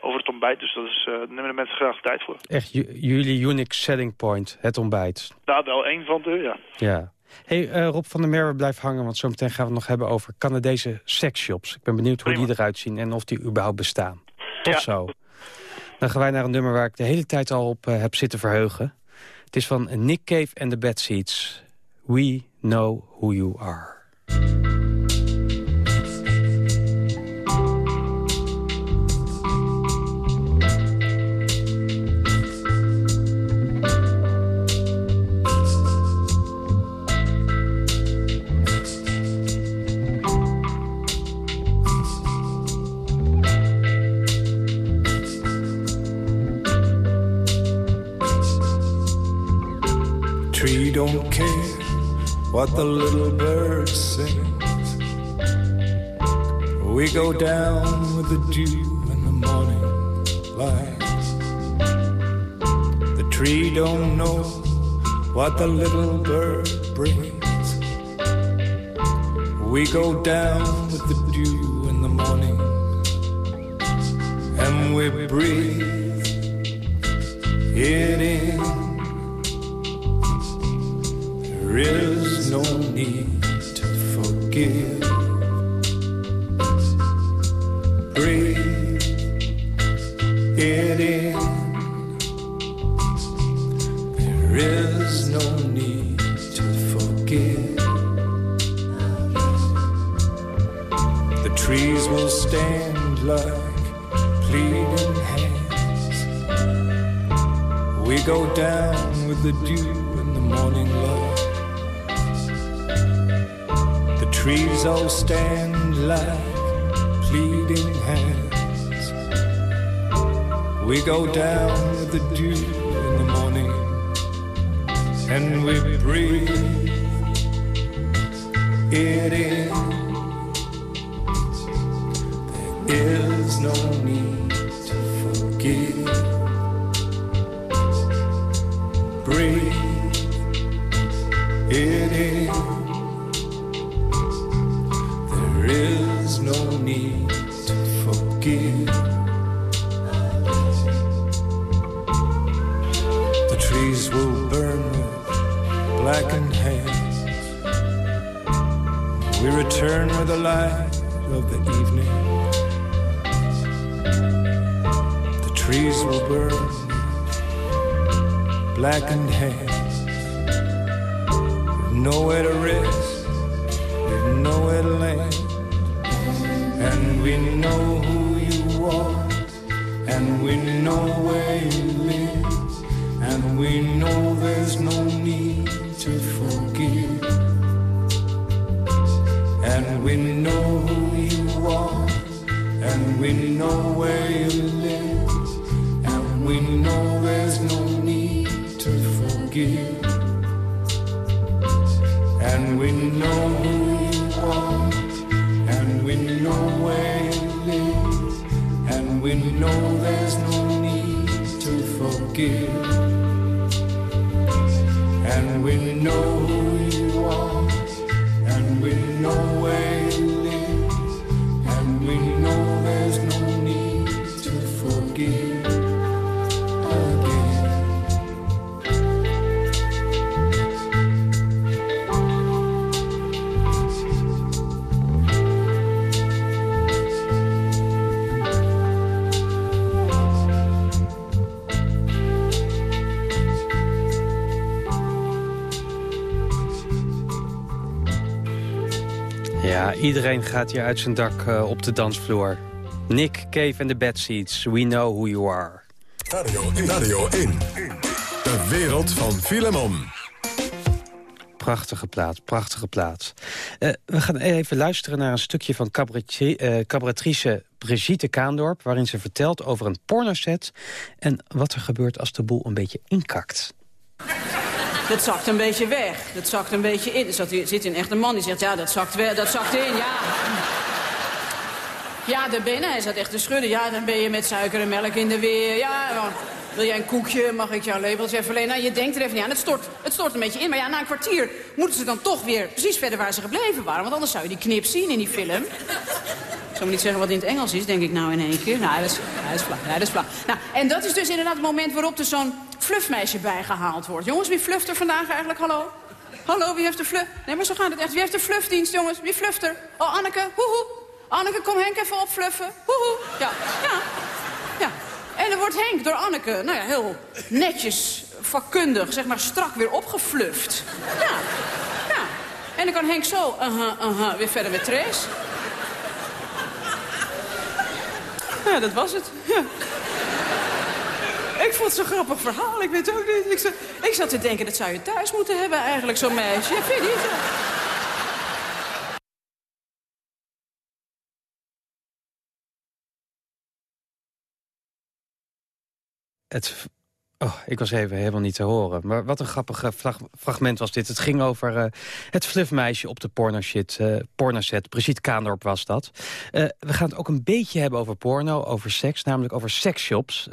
over het ontbijt. Dus dat is, daar nemen de mensen graag de tijd voor. Echt jullie unique selling point, het ontbijt. Daar wel één van de, ja. Ja hey, Rob van der Merwe blijft hangen, want zometeen gaan we het nog hebben over Canadese sexshops. Ik ben benieuwd hoe die eruit zien en of die überhaupt bestaan. Tot zo. Dan gaan wij naar een nummer waar ik de hele tijd al op heb zitten verheugen. Het is van Nick Cave and the Bad Seeds. We know who you are. Don't care what the little bird sings. We go down with the dew in the morning light. The tree don't know what the little bird brings. We go down with the dew in the morning and we breathe give. The dew trees will burn with blackened hands. We return with the light of the evening. The trees will burn blackened hands. Nowhere to rest, we've nowhere to land. And we know who you are, and we know where you live, and we know there's no need to forgive. And we know who you are, and we know where you live, and we know there's no need to forgive. And we know who you are and we know where you live, and we know there's no need to forgive. And we know iedereen gaat hier uit zijn dak uh, op de dansvloer. Nick, Cave en de Bad Seeds. We know who you are. Radio, Radio 1. De wereld van Filemon. Prachtige plaat, prachtige plaat. Uh, we gaan even luisteren naar een stukje van uh, cabaretrice Brigitte Kaandorp... waarin ze vertelt over een pornoset... en wat er gebeurt als de boel een beetje inkakt. Dat zakt een beetje weg. Dat zakt een beetje in. Er zit een echte man die zegt, ja, dat zakt, weg, dat zakt in, ja. Ja, daar ben je. Hij zat echt te schudden. Ja, dan ben je met suiker en melk in de weer. Ja, dan wil jij een koekje? Mag ik jouw lepeltje even? Nou, je denkt er even niet aan. Het stort, het stort een beetje in. Maar ja, na een kwartier moeten ze dan toch weer precies verder waar ze gebleven waren. Want anders zou je die knip zien in die film. Ik zou me niet zeggen wat in het Engels is, denk ik nou in één keer. Nou, dat is, dat is flauw. dat is flauw. Nou, en dat is dus inderdaad het moment waarop er zo'n fluffmeisje bijgehaald wordt. Jongens, wie fluft er vandaag eigenlijk? Hallo? Hallo, wie heeft de fluff... Nee, maar zo gaat het echt. Wie heeft de fluffdienst, jongens? Wie fluft er? Oh, Anneke. Hoehoe. Anneke, kom Henk even opfluffen. Hoehoe. Ja, ja. En dan wordt Henk door Anneke, nou ja, heel netjes, vakkundig, zeg maar strak weer opgefluft. Ja, ja. En dan kan Henk zo, uh -huh, uh weer verder met Trace. Ja, dat was het. Ja. Ik vond het zo'n grappig verhaal, ik weet ook niet. Ik zat, ik zat te denken, dat zou je thuis moeten hebben eigenlijk, zo'n meisje. Ja, vind je niet? Het Oh, ik was even helemaal niet te horen. Maar wat een grappig fragment was dit. Het ging over uh, het fluffmeisje op de pornoshit, uh, pornoset. Brigitte Kaandorp was dat. We gaan het ook een beetje hebben over porno, over seks. Namelijk over seksshops.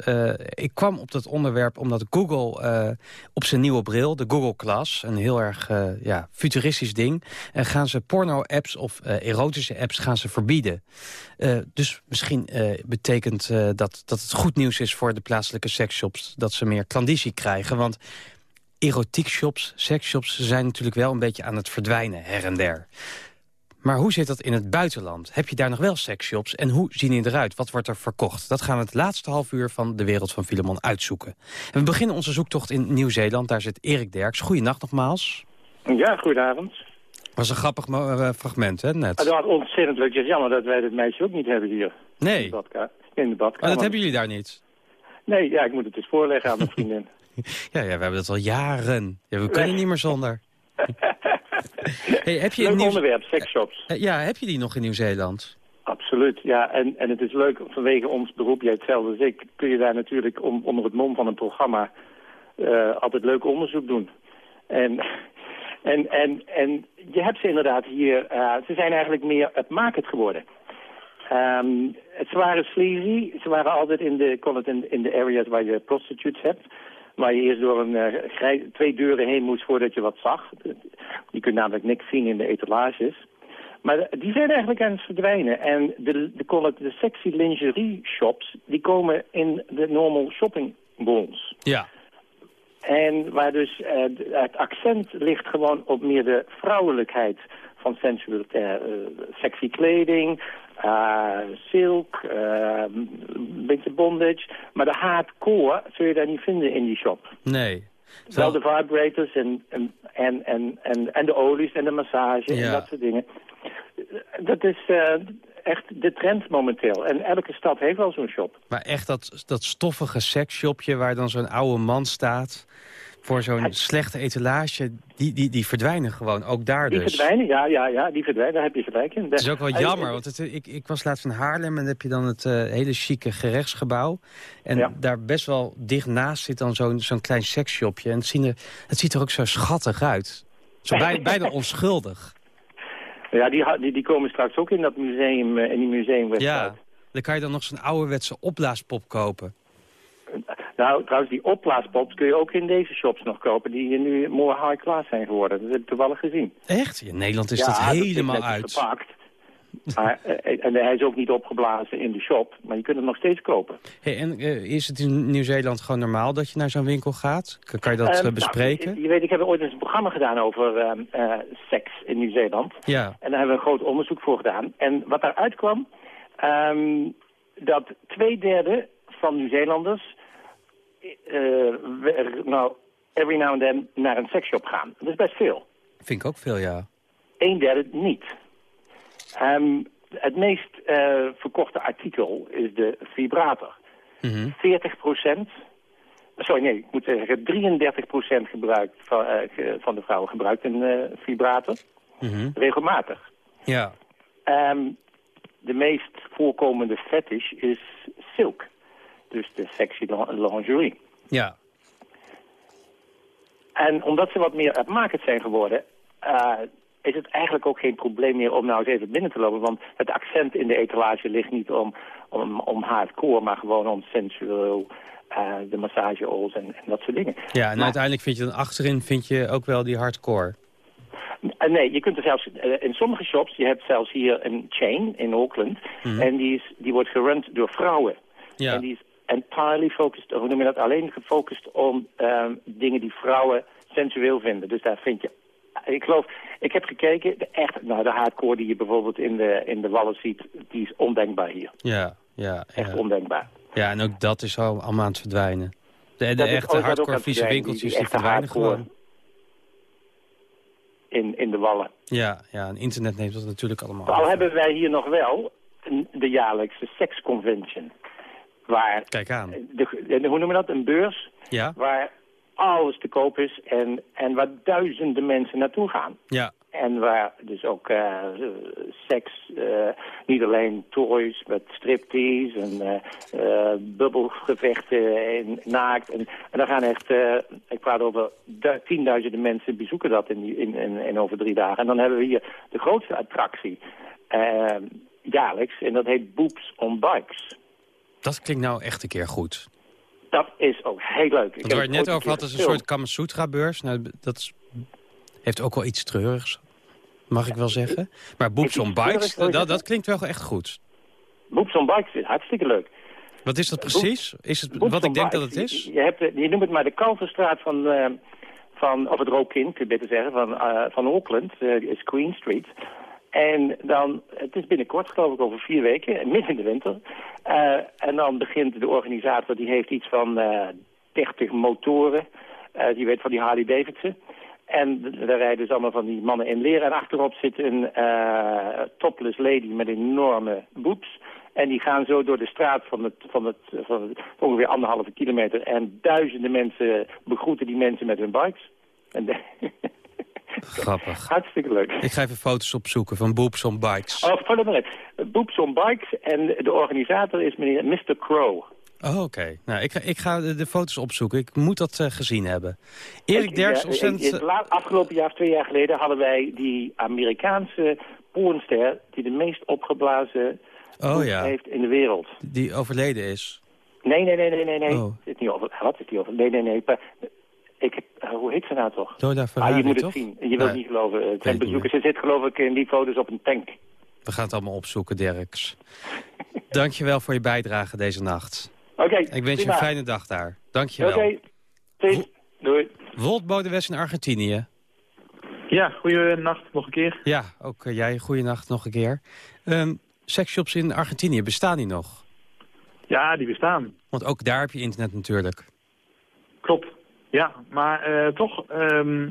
ik kwam op dat onderwerp omdat Google op zijn nieuwe bril... de Google Glass, een heel erg ja, futuristisch ding... gaan ze porno-apps of erotische apps gaan ze verbieden. dus misschien betekent dat, dat het goed nieuws is voor de plaatselijke seksshops... dat ze meer meer klandizie krijgen. Want erotiek-shops, seksshops zijn natuurlijk wel een beetje aan het verdwijnen her en der. Maar hoe zit dat in het buitenland? Heb je daar nog wel seksshops en hoe zien die eruit? Wat wordt er verkocht? Dat gaan we het laatste half uur van de wereld van Filemon uitzoeken. En we beginnen onze zoektocht in Nieuw-Zeeland. Daar zit Erik Derks. Goeienacht nogmaals. Ja, goedenavond. was een grappig uh, fragment, hè, net? Het was ontzettend leuk. Jammer dat wij het meisje ook niet hebben hier. Nee. In de, badkamer. In de badkamer. Maar dat hebben jullie daar niet? Nee, ja, ik moet het eens voorleggen aan mijn vriendin. ja, ja, we hebben dat al jaren. Ja, we kunnen niet meer zonder. hey, heb je Leuk nieuw... onderwerp, seksshops. Eh, ja, heb je die nog in Nieuw-Zeeland? Absoluut, ja. En, en het is leuk, vanwege ons beroep, jij hetzelfde als ik... kun je daar natuurlijk om, onder het mom van een programma... Uh, altijd leuk onderzoek doen. En, en, en, en je hebt ze inderdaad hier... Uh, ze zijn eigenlijk meer het market geworden. Um, ze waren sleazy. Ze waren altijd in de, kon het in, in de areas waar je prostitutes hebt. Waar je eerst door een, uh, twee deuren heen moest voordat je wat zag. Je kunt namelijk niks zien in de etalages. Maar die zijn eigenlijk aan het verdwijnen. En de, de, de sexy lingerie shops, die komen in de normal shopping malls. Ja. En waar dus uh, het accent ligt gewoon op meer de vrouwelijkheid van sensueel, uh, sexy kleding, uh, silk, een beetje bondage. Maar de hardcore zul je daar niet vinden in die shop. Nee. Wel de vibrators en, en, en, en, en, de olies en de massage en dat soort dingen. Dat is uh, echt de trend momenteel. En elke stad heeft wel zo'n shop. Maar echt dat, dat stoffige seksshopje waar dan zo'n oude man staat voor zo'n slechte etalage, die, die, die verdwijnen gewoon, ook daar die dus. Die verdwijnen, ja, ja, ja, die verdwijnen, daar heb je gelijk in. Het is ook wel jammer, want het, ik, ik was laatst in Haarlem en dan heb je dan het uh, hele chique gerechtsgebouw. En daar best wel dicht naast zit dan zo'n zo'n klein seksshopje. En het, zien er, het ziet er ook zo schattig uit. Zo bij, bijna onschuldig. Ja, die, die, die komen straks ook in dat museum, uh, in die museumwebsite. Ja, dan kan je dan nog zo'n ouderwetse opblaaspop kopen. Nou, trouwens, die opblaaspops kun je ook in deze shops nog kopen... die nu more high class zijn geworden. Dat heb ik toevallig gezien. Echt? In Nederland is dat helemaal dat uit. Maar, eh, en hij is ook niet opgeblazen in de shop, maar je kunt het nog steeds kopen. Hey, en uh, is het in Nieuw-Zeeland gewoon normaal dat je naar zo'n winkel gaat? Kan je dat uh, bespreken? Nou, je weet, ik heb ooit eens een programma gedaan over uh, seks in Nieuw-Zeeland. Ja. En daar hebben we een groot onderzoek voor gedaan. En wat daaruit kwam, um, dat twee derde van Nieuw-Zeelanders uh, nou, every now and then naar een seksshop gaan. Dat is best veel. Vind ik ook veel, ja. Een derde niet. Um, het meest uh, verkochte artikel is de vibrator. Mm -hmm. 40% Sorry, nee, ik moet zeggen 33% gebruikt van, uh, van de vrouwen gebruikt een vibrator. Mm -hmm. Regelmatig. Ja. Um, de meest voorkomende fetish is silk. Dus de sexy lingerie. Ja. En omdat ze wat meer het market zijn geworden... Uh, is het eigenlijk ook geen probleem meer om nou eens even binnen te lopen. Want het accent in de etalage ligt niet om, om, om hardcore, maar gewoon om sensueel, uh, de massageols en, en dat soort dingen. Ja, en uiteindelijk vind je dan achterin vind je ook wel die hardcore. Uh, nee, je kunt er zelfs, uh, in sommige shops, je hebt zelfs hier een chain in Auckland. Mhm. En die, is, die wordt gerund door vrouwen. Ja. En die is entirely focused, hoe noem je dat, alleen gefocust om um, dingen die vrouwen sensueel vinden. Dus daar vind je, ik geloof, ik heb gekeken, de, echt, nou de hardcore die je bijvoorbeeld in de, in de wallen ziet, die is ondenkbaar hier. Ja, ja. Echt ja. ondenkbaar. Ja, en ook dat is al allemaal aan het verdwijnen. De, echte hardcore vieze winkeltjes, die die, echte verdwijnen gewoon. In, in de wallen. Ja, ja, en internet neemt dat natuurlijk allemaal Al over. hebben wij hier nog wel de jaarlijkse seksconvention. Waar, Kijk aan. de, de- hoe noemen we dat, een beurs, Ja? waar alles te koop is en, en waar duizenden mensen naartoe gaan. Ja. En waar dus ook eh, seks, eh, niet alleen toys met striptease en eh, bubbelgevechten en naakt. En, en daar gaan echt, ik praat over du- tienduizenden mensen bezoeken dat in, die- in, in, in over drie dagen. En dan hebben we hier de grootste attractie jaarlijks en dat heet Boobs on Bikes. Dat klinkt nou echt een keer goed. Dat is ook heel leuk. Want waar je het net over had, is een soort Kamasutra-beurs. Nou, dat is- heeft ook wel iets treurigs, mag ik wel zeggen. Maar Boobs on Bikes, dat, dat klinkt wel echt goed. Boobs on Bikes is hartstikke leuk. Wat is dat precies? Is het wat ik denk dat het is? Je, hebt, de- je noemt het maar de Kalverstraat van, eh, van of het Rookkind, kun je beter zeggen, van, eh, van Auckland, eh, is Queen Street. En dan, het is binnenkort geloof ik over vier weken, midden in de winter. Eh, en dan begint de organisator, die heeft iets van eh 30 motoren. Eh die weet van die Harley Davidson. En daar rijden dus allemaal van die mannen in leren. En achterop zit een topless lady met enorme boobs. En die gaan zo door de straat van het, van het, van het ongeveer anderhalve kilometer. En duizenden mensen begroeten die mensen met hun bikes. En Grappig. hartstikke leuk. Ik ga even foto's opzoeken van Boobs on Bikes. Oh, verder maar even. Boobs on Bikes en de organisator is meneer Mr. Crow. Oh, oké. Nou, ik, ga- ik ga de, de foto's opzoeken. Ik moet dat eh, gezien hebben. Erik Ik- Derks, ja, ontzettend... la- afgelopen jaar, of twee jaar geleden, hadden wij die Amerikaanse pornster die de meest opgeblazen Oh ja, heeft in de wereld. die overleden is. Nee, nee, nee, nee, nee, nee. Oh. Is niet over. Wat is die over? Nee, nee, nee. Ik eh, hoe heet ze nou toch? Ferrari, ah, je moet toch? het zien. Je wilt niet geloven. Het niet zijn bezoekers. Ze zit geloof ik in die foto's op een tank. We gaan het allemaal opzoeken, Derks. Dankjewel voor je bijdrage deze nacht. Oké, Ik wens je een fijne dag daar. Dankjewel. Oké, Tjus. Doei. Wolt Bodewes in Argentinië. Ja, goeienacht nog een keer. Ja, ook eh, jij. Goeienacht nog een keer. Ehm sexshops in Argentinië, bestaan die nog? Ja, die bestaan. Want ook daar heb je internet natuurlijk. Klopt. Ja, maar eh, toch, ehm,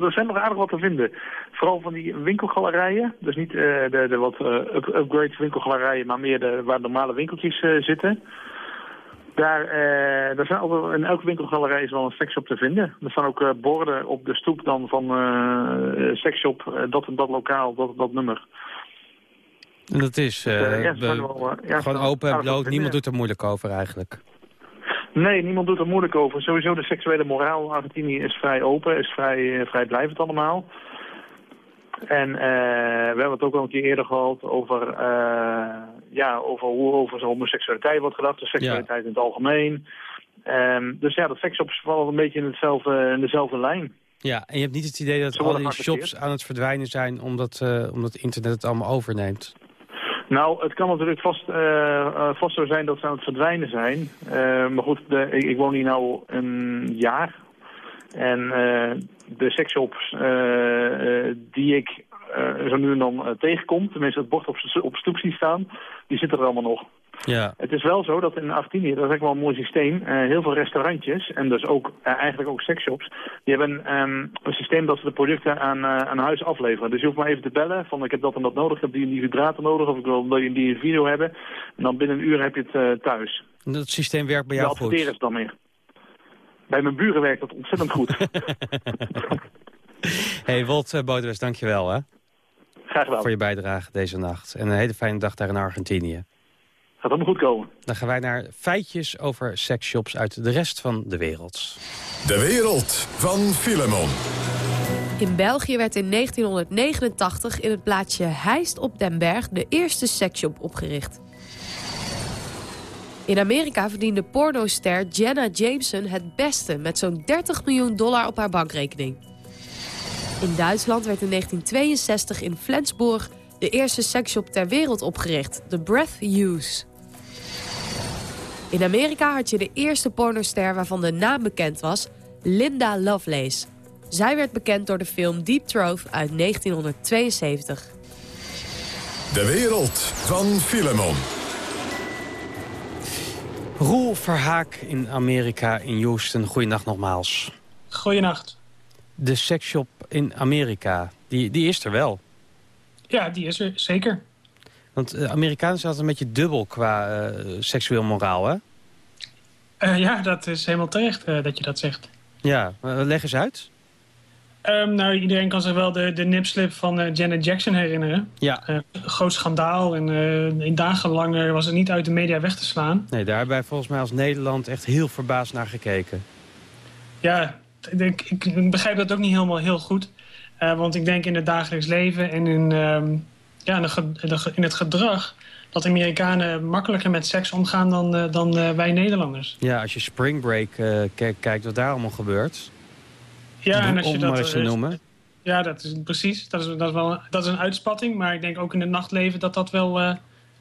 er zijn nog aardig wat te vinden. Vooral van die winkelgalerijen. Dus niet eh, de, de wat eh, up- upgrade winkelgalerijen, maar meer de, waar normale winkeltjes zitten. Daar, daar zijn altijd, in elke winkelgalerij is wel een seksshop te vinden. Er staan ook borden op de stoep dan van seksshop, eh, dat en dat lokaal, dat en dat nummer. En dat is ja, wel, ja, gewoon open en bloot. Niemand doet er moeilijk over eigenlijk. Nee, niemand doet er moeilijk over. Sowieso de seksuele moraal in Argentinië is vrij open, is vrij, eh, vrijblijvend allemaal. En eh, we hebben het ook al een keer eerder gehad over, eh, ja, over hoe over homoseksualiteit wordt gedacht. De seksualiteit in het algemeen. Ehm, dus ja, de seksshops vallen een beetje in, hetzelfde, in dezelfde lijn. Ja, en je hebt niet het idee dat Ze al worden die geaccepteerd. shops aan het verdwijnen zijn... omdat, eh, omdat internet het allemaal overneemt. Nou, het kan natuurlijk vast, eh, vast zo zijn dat ze aan het verdwijnen zijn. Eh, maar goed, de, ik, woon hier nu een jaar. En de seksshops die ik zo nu en dan tegenkom, tenminste het bord op, op stoep zie staan, die zitten er allemaal nog. Ja, Het is wel zo dat in Argentinië, dat is eigenlijk wel een mooi systeem, eh, heel veel restaurantjes en dus ook eh, eigenlijk ook seksshops, die hebben ehm, een systeem dat ze de producten aan, eh, aan huis afleveren. Dus je hoeft maar even te bellen van ik heb dat en dat nodig, ik heb die en die vibrator nodig of ik wil die en die video hebben. En dan binnen een uur heb je het thuis. en dat systeem werkt bij jou adverteren goed. ze dan meer. Bij mijn buren werkt dat ontzettend goed. hey, Wolt uh, Bodewes, dankjewel hè, Graag gedaan. voor je bijdrage deze nacht. En een hele fijne dag daar in Argentinië. Gaat allemaal goed komen. Dan gaan wij naar feitjes over seksshops uit de rest van de wereld. De wereld van Filemon. In België werd in 1989 in het plaatsje Heist op den Berg de eerste seksshop opgericht. In Amerika verdiende pornoster Jenna Jameson het beste... met zo'n 30 miljoen dollar op haar bankrekening. In Duitsland werd in 1962 in Flensburg de eerste seksshop ter wereld opgericht, de Breath Use. In Amerika had je de eerste pornoster waarvan de naam bekend was, Linda Lovelace. Zij werd bekend door de film Deep Throat uit 1972. De wereld van Filemon. Roel Verhaak in Amerika, in Houston. Goeienacht nogmaals. Goeienacht. De seksshop in Amerika, die, die is er wel. Ja, die is er, zeker. Want de Amerikanen zijn altijd een beetje dubbel qua uh, seksueel moraal, hè? Uh, ja, dat is helemaal terecht uh, dat je dat zegt. Ja, leg eens uit. Um, nou, iedereen kan zich wel de, de nipslip van Janet Jackson herinneren. Ja. groot schandaal en in dagenlang was het niet uit de media weg te slaan. Nee, daar hebben wij volgens mij als Nederland echt heel verbaasd naar gekeken. Ja, ik, ik, begrijp dat ook niet helemaal heel goed. Uh, want ik denk in het dagelijks leven en in, um, ja, in, de, in, het gedrag... dat Amerikanen makkelijker met seks omgaan dan, uh, dan uh, wij Nederlanders. Ja, als je Spring Break kijkt wat daar allemaal gebeurt. Ja, en als je dat, maar eens te noemen. Ja, dat is precies. Dat is, dat, is wel, dat is een uitspatting. Maar ik denk ook in het nachtleven dat dat wel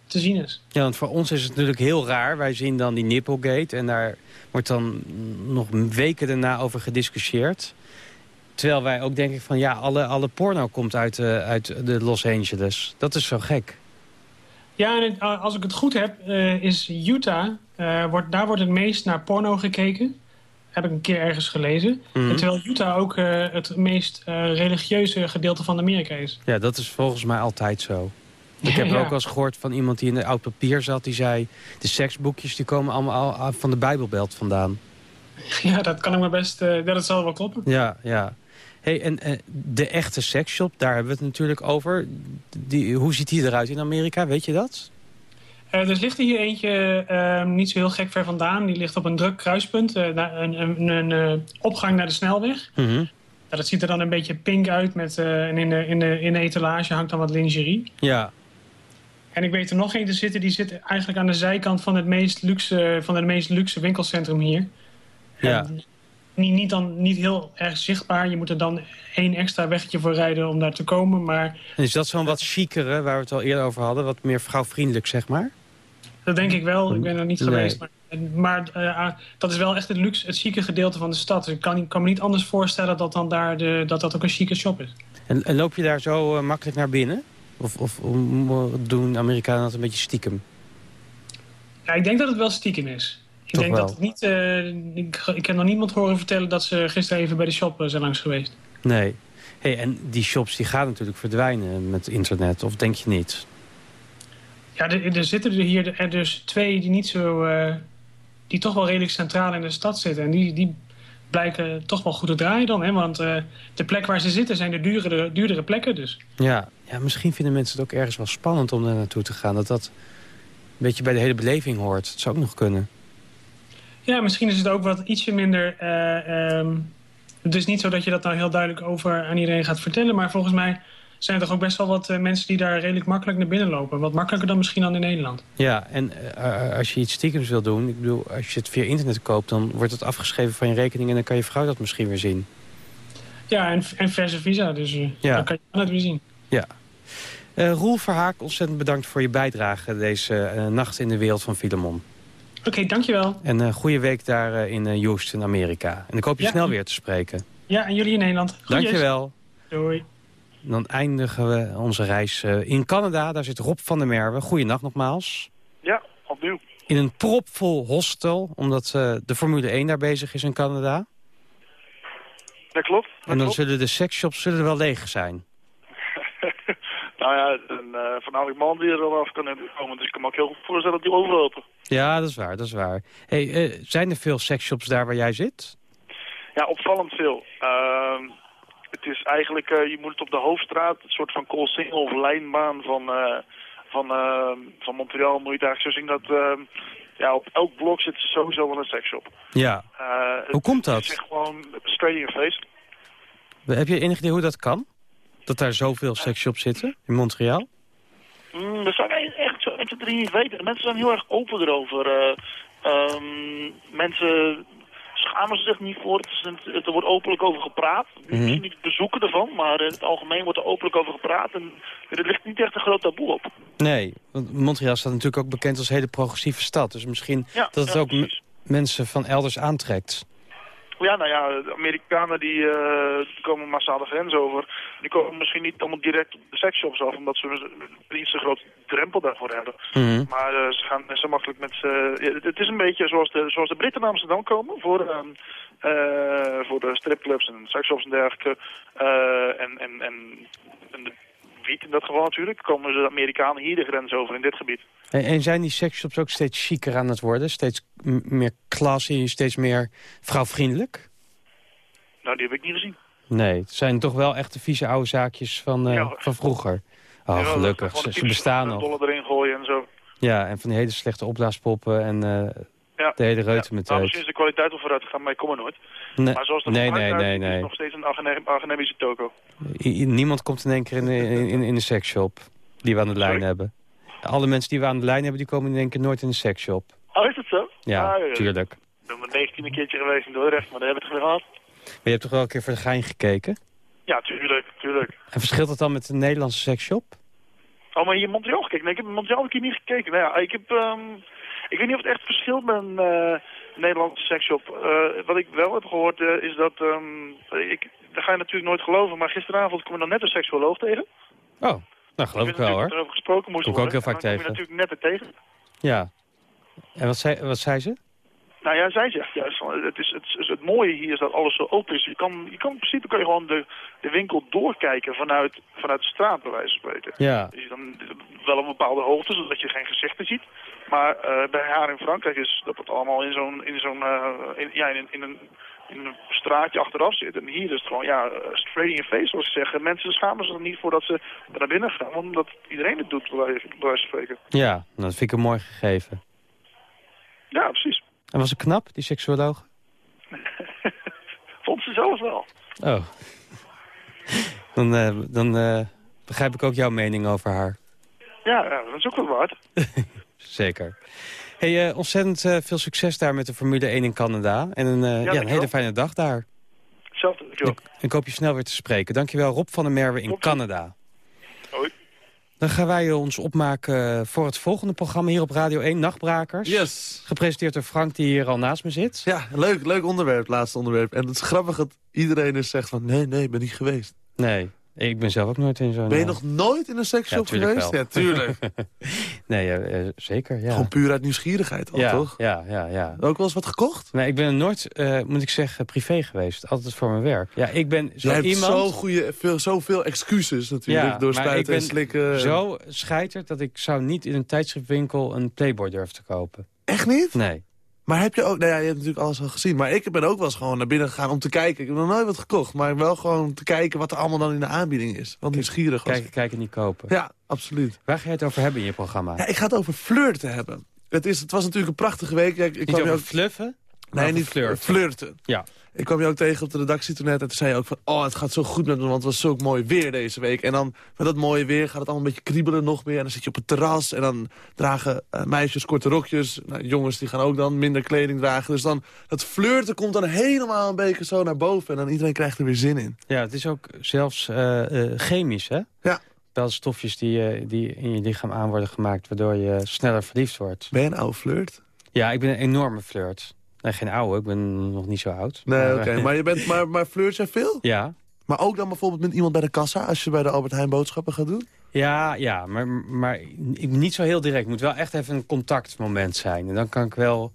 te zien is. Ja, want voor ons is het natuurlijk heel raar. Wij zien dan die Nipplegate en daar wordt dan nog weken daarna over gediscussieerd. Terwijl wij ook denken van ja, alle, alle porno komt uit, uh, uit de Los Angeles. Dat is zo gek. Ja, en als ik het goed heb, uh, is Utah, uh, wordt, daar wordt het meest naar porno gekeken. Heb ik een keer ergens gelezen. Mhm. Mm -hmm. Terwijl Utah ook het meest religieuze gedeelte van Amerika is. Ja, dat is volgens mij altijd zo. Ik heb Ja. ook wel eens gehoord van iemand die in de oud papier zat. Die zei, de seksboekjes die komen allemaal al- van de Bijbelbelt vandaan. Ja, dat kan ik me best... eh, ja, dat zal wel kloppen. Ja, ja. Hey, en eh, de echte seksshop, daar hebben we het natuurlijk over. Die, hoe ziet die eruit in Amerika, weet je dat? Eh, dus ligt er hier eentje eh, niet zo heel gek ver vandaan. Die ligt op een druk kruispunt. eh, een een, een opgang naar de snelweg. Mhm. Dat ziet er dan een beetje pink uit. Met, en in de, in, de, in de etalage hangt dan wat lingerie. Ja, En ik weet er nog één te zitten. Die zit eigenlijk aan de zijkant van het meest luxe, van het meest luxe winkelcentrum hier. ja. Niet, niet, dan, niet heel erg zichtbaar. Je moet er dan één extra weggetje voor rijden om daar te komen. Maar En is dat zo'n wat chicere, waar we het al eerder over hadden? Wat meer vrouwvriendelijk, zeg maar? dat denk ik wel. Ik ben er niet Nee. geweest. Maar, maar eh, ah, dat is wel echt het luxe, het chique gedeelte van de stad. Dus ik kan, me niet anders voorstellen dat dan daar de, dat, dat ook een chique shop is. En, en loop je daar zo eh, makkelijk naar binnen? Of, of om- doen Amerikanen dat een beetje stiekem? Ja, ik denk dat het wel stiekem is. Ik denk wel. dat het niet... eh, ik, ik heb nog niemand horen vertellen dat ze gisteren even bij de shop eh, zijn langs geweest. Nee. Hey, en die shops die gaan natuurlijk verdwijnen met internet, of denk je niet? Ja, er, er zitten er hier er dus twee die niet zo... eh, die toch wel redelijk centraal in de stad zitten. En die, die blijken toch wel goed te draaien dan. Hè? Want de plek waar ze zitten zijn de duurdere, duurdere plekken dus. Ja. ja, misschien vinden mensen het ook ergens wel spannend om daar naartoe te gaan. Dat dat een beetje bij de hele beleving hoort. Dat zou ook nog kunnen. Ja, misschien is het ook wat ietsje minder... ehm, het is niet zo dat je dat nou heel duidelijk over aan iedereen gaat vertellen. Maar volgens mij zijn er toch ook best wel wat eh, mensen die daar redelijk makkelijk naar binnen lopen. Wat makkelijker dan misschien dan in Nederland. Ja, en eh, als je iets stiekems wil doen... ik bedoel, als je het via internet koopt... dan wordt het afgeschreven van je rekening... en dan kan je vrouw dat misschien weer zien. Ja, en, en verse visa. Dus Ja. dan kan je het weer zien. Ja. Roel Verhaak, ontzettend bedankt voor je bijdrage... deze nacht in de wereld van Filemon. Oké, dankjewel. En een goede week daar eh, in eh, Houston, Amerika. En ik hoop je Ja. snel weer te spreken. Ja, en jullie in Nederland. Dankjewel. Doei. Dan eindigen we onze reis eh, in Canada. Daar zit Rob van der Merwe. Goeienacht nogmaals. Ja, opnieuw. In een propvol hostel, omdat eh, de Formule 1 daar bezig is in Canada. Dat klopt. Dat en dan klopt. zullen de seksshops zullen wel leeg zijn. nou ja, een uh, voornamelijk man die er wel af kan komen. Dus ik kan me ook heel goed voorstellen dat die overlopen. Ja, dat is waar, dat is waar. Hey, eh, zijn er veel seksshops daar waar jij zit? Ja, opvallend veel. Ehm, het is eigenlijk, eh, je moet het op de hoofdstraat, een soort van koolsingel of lijnbaan van, eh, van, eh, van Montreal, moet je het eigenlijk zo zien dat ehm, ja, op elk blok zit sowieso wel een seksshop. Ja. Hoe komt dat? Het is echt gewoon straight in your face. Heb je enig idee hoe dat kan? Dat daar zoveel sekshops zitten in Montreal? Mm, dat zou ik eigenlijk echt 1, 2, 3 niet weten. Mensen zijn heel erg open erover. Eh, ehm, mensen schamen ze zich niet voor. Het is een- het- er wordt openlijk over gepraat. Mhm. Misschien niet het bezoeken ervan, maar in het algemeen wordt er openlijk over gepraat. En er ligt niet echt een groot taboe op. Nee, want Montreal staat natuurlijk ook bekend als een hele progressieve stad. Dus misschien Ja, dat het ja, ook mensen van elders aantrekt. Ja, nou ja, de Amerikanen die eh, komen massaal de grens over. Die komen misschien niet allemaal direct op de seksshops af, omdat ze een iets te groot drempel daarvoor hebben. Mhm. Maar eh, ze gaan zo makkelijk met... ze- ja, het, is een beetje zoals de, zoals de Britten naar Amsterdam komen voor, ehm, eh, voor de stripclubs en seksshops en dergelijke. Eh, en, en, en, en de wiet in dat geval natuurlijk, komen de Amerikanen hier de grens over in dit gebied. En, en zijn die seksshops ook steeds chiquer aan het worden? Steeds meer classy, steeds meer vrouwvriendelijk? Nou, die heb ik niet gezien. Nee, het zijn toch wel echt de vieze oude zaakjes van, eh, Ja. van vroeger. Oh, Ja, gelukkig. Ze, ze bestaan nog. dollar erin gooien en zo. Ja, en van die hele slechte opblaaspoppen en eh, Ja. de hele Nou, met misschien is de kwaliteit wel vooruit gegaan, maar ik kom er nooit. Nee, maar zoals de nee, nee, is nog steeds een agene- academische toko. I- niemand komt in één keer in, in, in, in de seksshop die we aan de lijn hebben. Alle mensen die we aan de lijn hebben, die komen in één keer nooit in de seksshop. Oh, is dat zo? Ja, Ah, tuurlijk. Ik ben maar 19 een keertje geweest in Dordrecht, maar daar hebben we het gehad. Maar je hebt toch wel een keer voor de gein gekeken? Ja, tuurlijk, tuurlijk. En verschilt het dan met de Nederlandse seksshop? Oh, maar hier in Montreal gekeken? Nee, ik heb in Montreal een keer niet gekeken. Nou ja, ik heb... ehm, ik weet niet of het echt verschilt met een eh, Nederlandse seksshop. Eh, wat ik wel heb gehoord eh, is dat... ehm, ik, dat ga je natuurlijk nooit geloven, maar gisteravond kwam ik dan net een seksuoloog tegen. Oh, nou geloof ik wel hoor. erover gesproken moest Kom ik ook heel vaak tegen. natuurlijk net er tegen. Ja. En wat zei, wat zei ze? Nou ja, zij zegt juist, het, is, het, is- het mooie hier is dat alles zo open is. Je kan, je kan in principe kan je gewoon de, de winkel doorkijken vanuit, vanuit de straat, bij wijze van spreken. Ja. Dus dan wel op een bepaalde hoogte, zodat je geen gezichten ziet. Maar eh, bij haar in Frankrijk is dat het allemaal in zo'n in zo'n eh, in, ja, in, in een in een straatje achteraf zit. En hier is het gewoon, ja, eh, straight in je face, zoals ze zeggen. Mensen schamen zich er niet voor dat ze naar binnen gaan, omdat iedereen het doet, bij wijze van spreken. Ja, nou, dat vind ik een mooi gegeven. Ja, precies. En was ze knap, die seksuoloog? Vond ze zelf wel. Oh. Dan, eh, dan eh, begrijp ik ook jouw mening over haar. Ja, ja, dat is ook wel waard. Zeker. Hey, eh, ontzettend eh, veel succes daar met de Formule 1 in Canada. En een, eh, ja, een hele fijne dag daar. Hetzelfde, dankjewel. Ik hoop je snel weer te spreken. Dankjewel Rob van der Merwe in Canada. Hoi. Dan gaan wij ons opmaken voor het volgende programma hier op Radio 1, Nachtbrakers. Yes. Gepresenteerd door Frank, die hier al naast me zit. Ja, leuk, leuk onderwerp, laatste onderwerp. En het is grappig dat iedereen dus zegt van... nee, nee, ik ben niet geweest. Nee, ik ben zelf ook nooit in zo'n... Ben je eh, nog nooit in een seksshop ja, geweest? wel. Ja, tuurlijk. nee, eh, zeker, ja. Gewoon puur uit nieuwsgierigheid al, ja, toch? Ja, ja, ja. Ook wel eens wat gekocht? Nee, ik ben nooit, eh, moet ik zeggen, privé geweest. Altijd voor mijn werk. Ja, ik ben zo Jij hebt iemand... zo goede, veel, zoveel excuses natuurlijk. Ja, door maar spuiten ik ben en slikken. zo scheiterd dat ik zou niet in een tijdschriftwinkel een Playboy durven te kopen. Echt niet? Nee. Maar heb je ook... Nou ja, je hebt natuurlijk alles al gezien. Maar ik ben ook wel eens gewoon naar binnen gegaan om te kijken. Ik heb nog nooit wat gekocht. Maar wel gewoon om te kijken wat er allemaal dan in de aanbieding is. Want nieuwsgierig was Kijken, kijken, niet kopen. Ja, absoluut. Waar ga je het over hebben in je programma? Ja, ik ga het over flirten hebben. Het, is, het was natuurlijk een prachtige week. Ik, ik niet kwam over ook... fluffen? Nee, niet flirten. flirten. Ja. Ik kwam je ook tegen op de redactie toen net. En toen zei je ook van, oh, het gaat zo goed met me, want het was zo mooi weer deze week. En dan met dat mooie weer gaat het allemaal een beetje kriebelen nog meer. En dan zit je op het terras en dan dragen eh, meisjes korte rokjes. Nou, jongens die gaan ook dan minder kleding dragen. Dus dan, dat flirten komt dan helemaal een beetje zo naar boven. En dan iedereen krijgt er weer zin in. Ja, het is ook zelfs eh, eh, chemisch, hè? Ja. Bepaalde stofjes die, die in je lichaam aan worden gemaakt... waardoor je sneller verliefd wordt. Ben je een oude flirt? Ja, ik ben een enorme flirt. Nee, geen oude, ik ben nog niet zo oud. Nee, oké. eh, Maar, je bent, maar, maar flirt jij veel? Ja, Maar ook dan bijvoorbeeld met iemand bij de kassa... als je bij de Albert Heijn boodschappen gaat doen? ja, ja maar, maar ik, niet zo heel direct. Het moet wel echt even een contactmoment zijn. En dan kan ik wel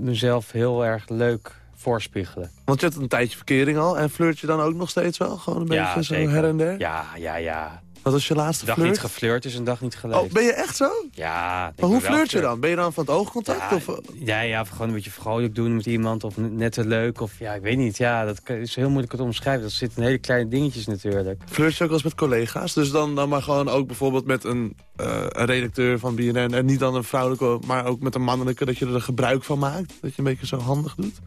mezelf heel erg leuk voorspiegelen. Want je hebt een tijdje verkering al. En flirt je dan ook nog steeds wel? Gewoon een Ja, beetje zo zeker. her en der? Ja, ja, ja. Wat was je laatste dag flirt? niet geflirt is een dag niet geleefd. Oh, ben je echt zo? Ja. Maar hoe flirt je dan? Ben je dan van het oogcontact? Ja, of, ja, ja, gewoon een beetje vrolijk doen met iemand. Of net te leuk. Of ja, ik weet niet. Ja, dat is heel moeilijk te omschrijven. Dat zitten hele kleine dingetjes natuurlijk. Flirt je ook wel eens met collega's? Dus dan, dan maar gewoon ook bijvoorbeeld met een, eh, een redacteur van BNN... en niet dan een vrouwelijke, maar ook met een mannelijke... dat je er gebruik van maakt? Dat je een beetje zo handig doet?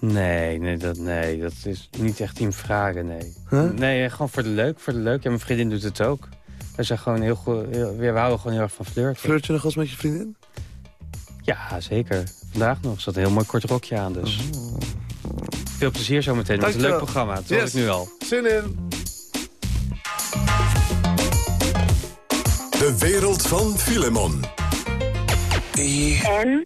Nee, nee, dat, nee, dat is niet echt team vragen, nee. Huh? Nee, gewoon voor de leuk, voor de leuk. Ja, mijn vriendin doet het ook. We zijn gewoon heel goed, heel, we houden gewoon heel erg van flirten. Flirt je nog eens met je vriendin? Ja, zeker. Vandaag nog. Ze had een heel mooi kort rokje aan, dus. Veel plezier zometeen. Het is een leuk programma, dat hoor Yes. ik nu al. Zin in. De wereld van Filemon. En?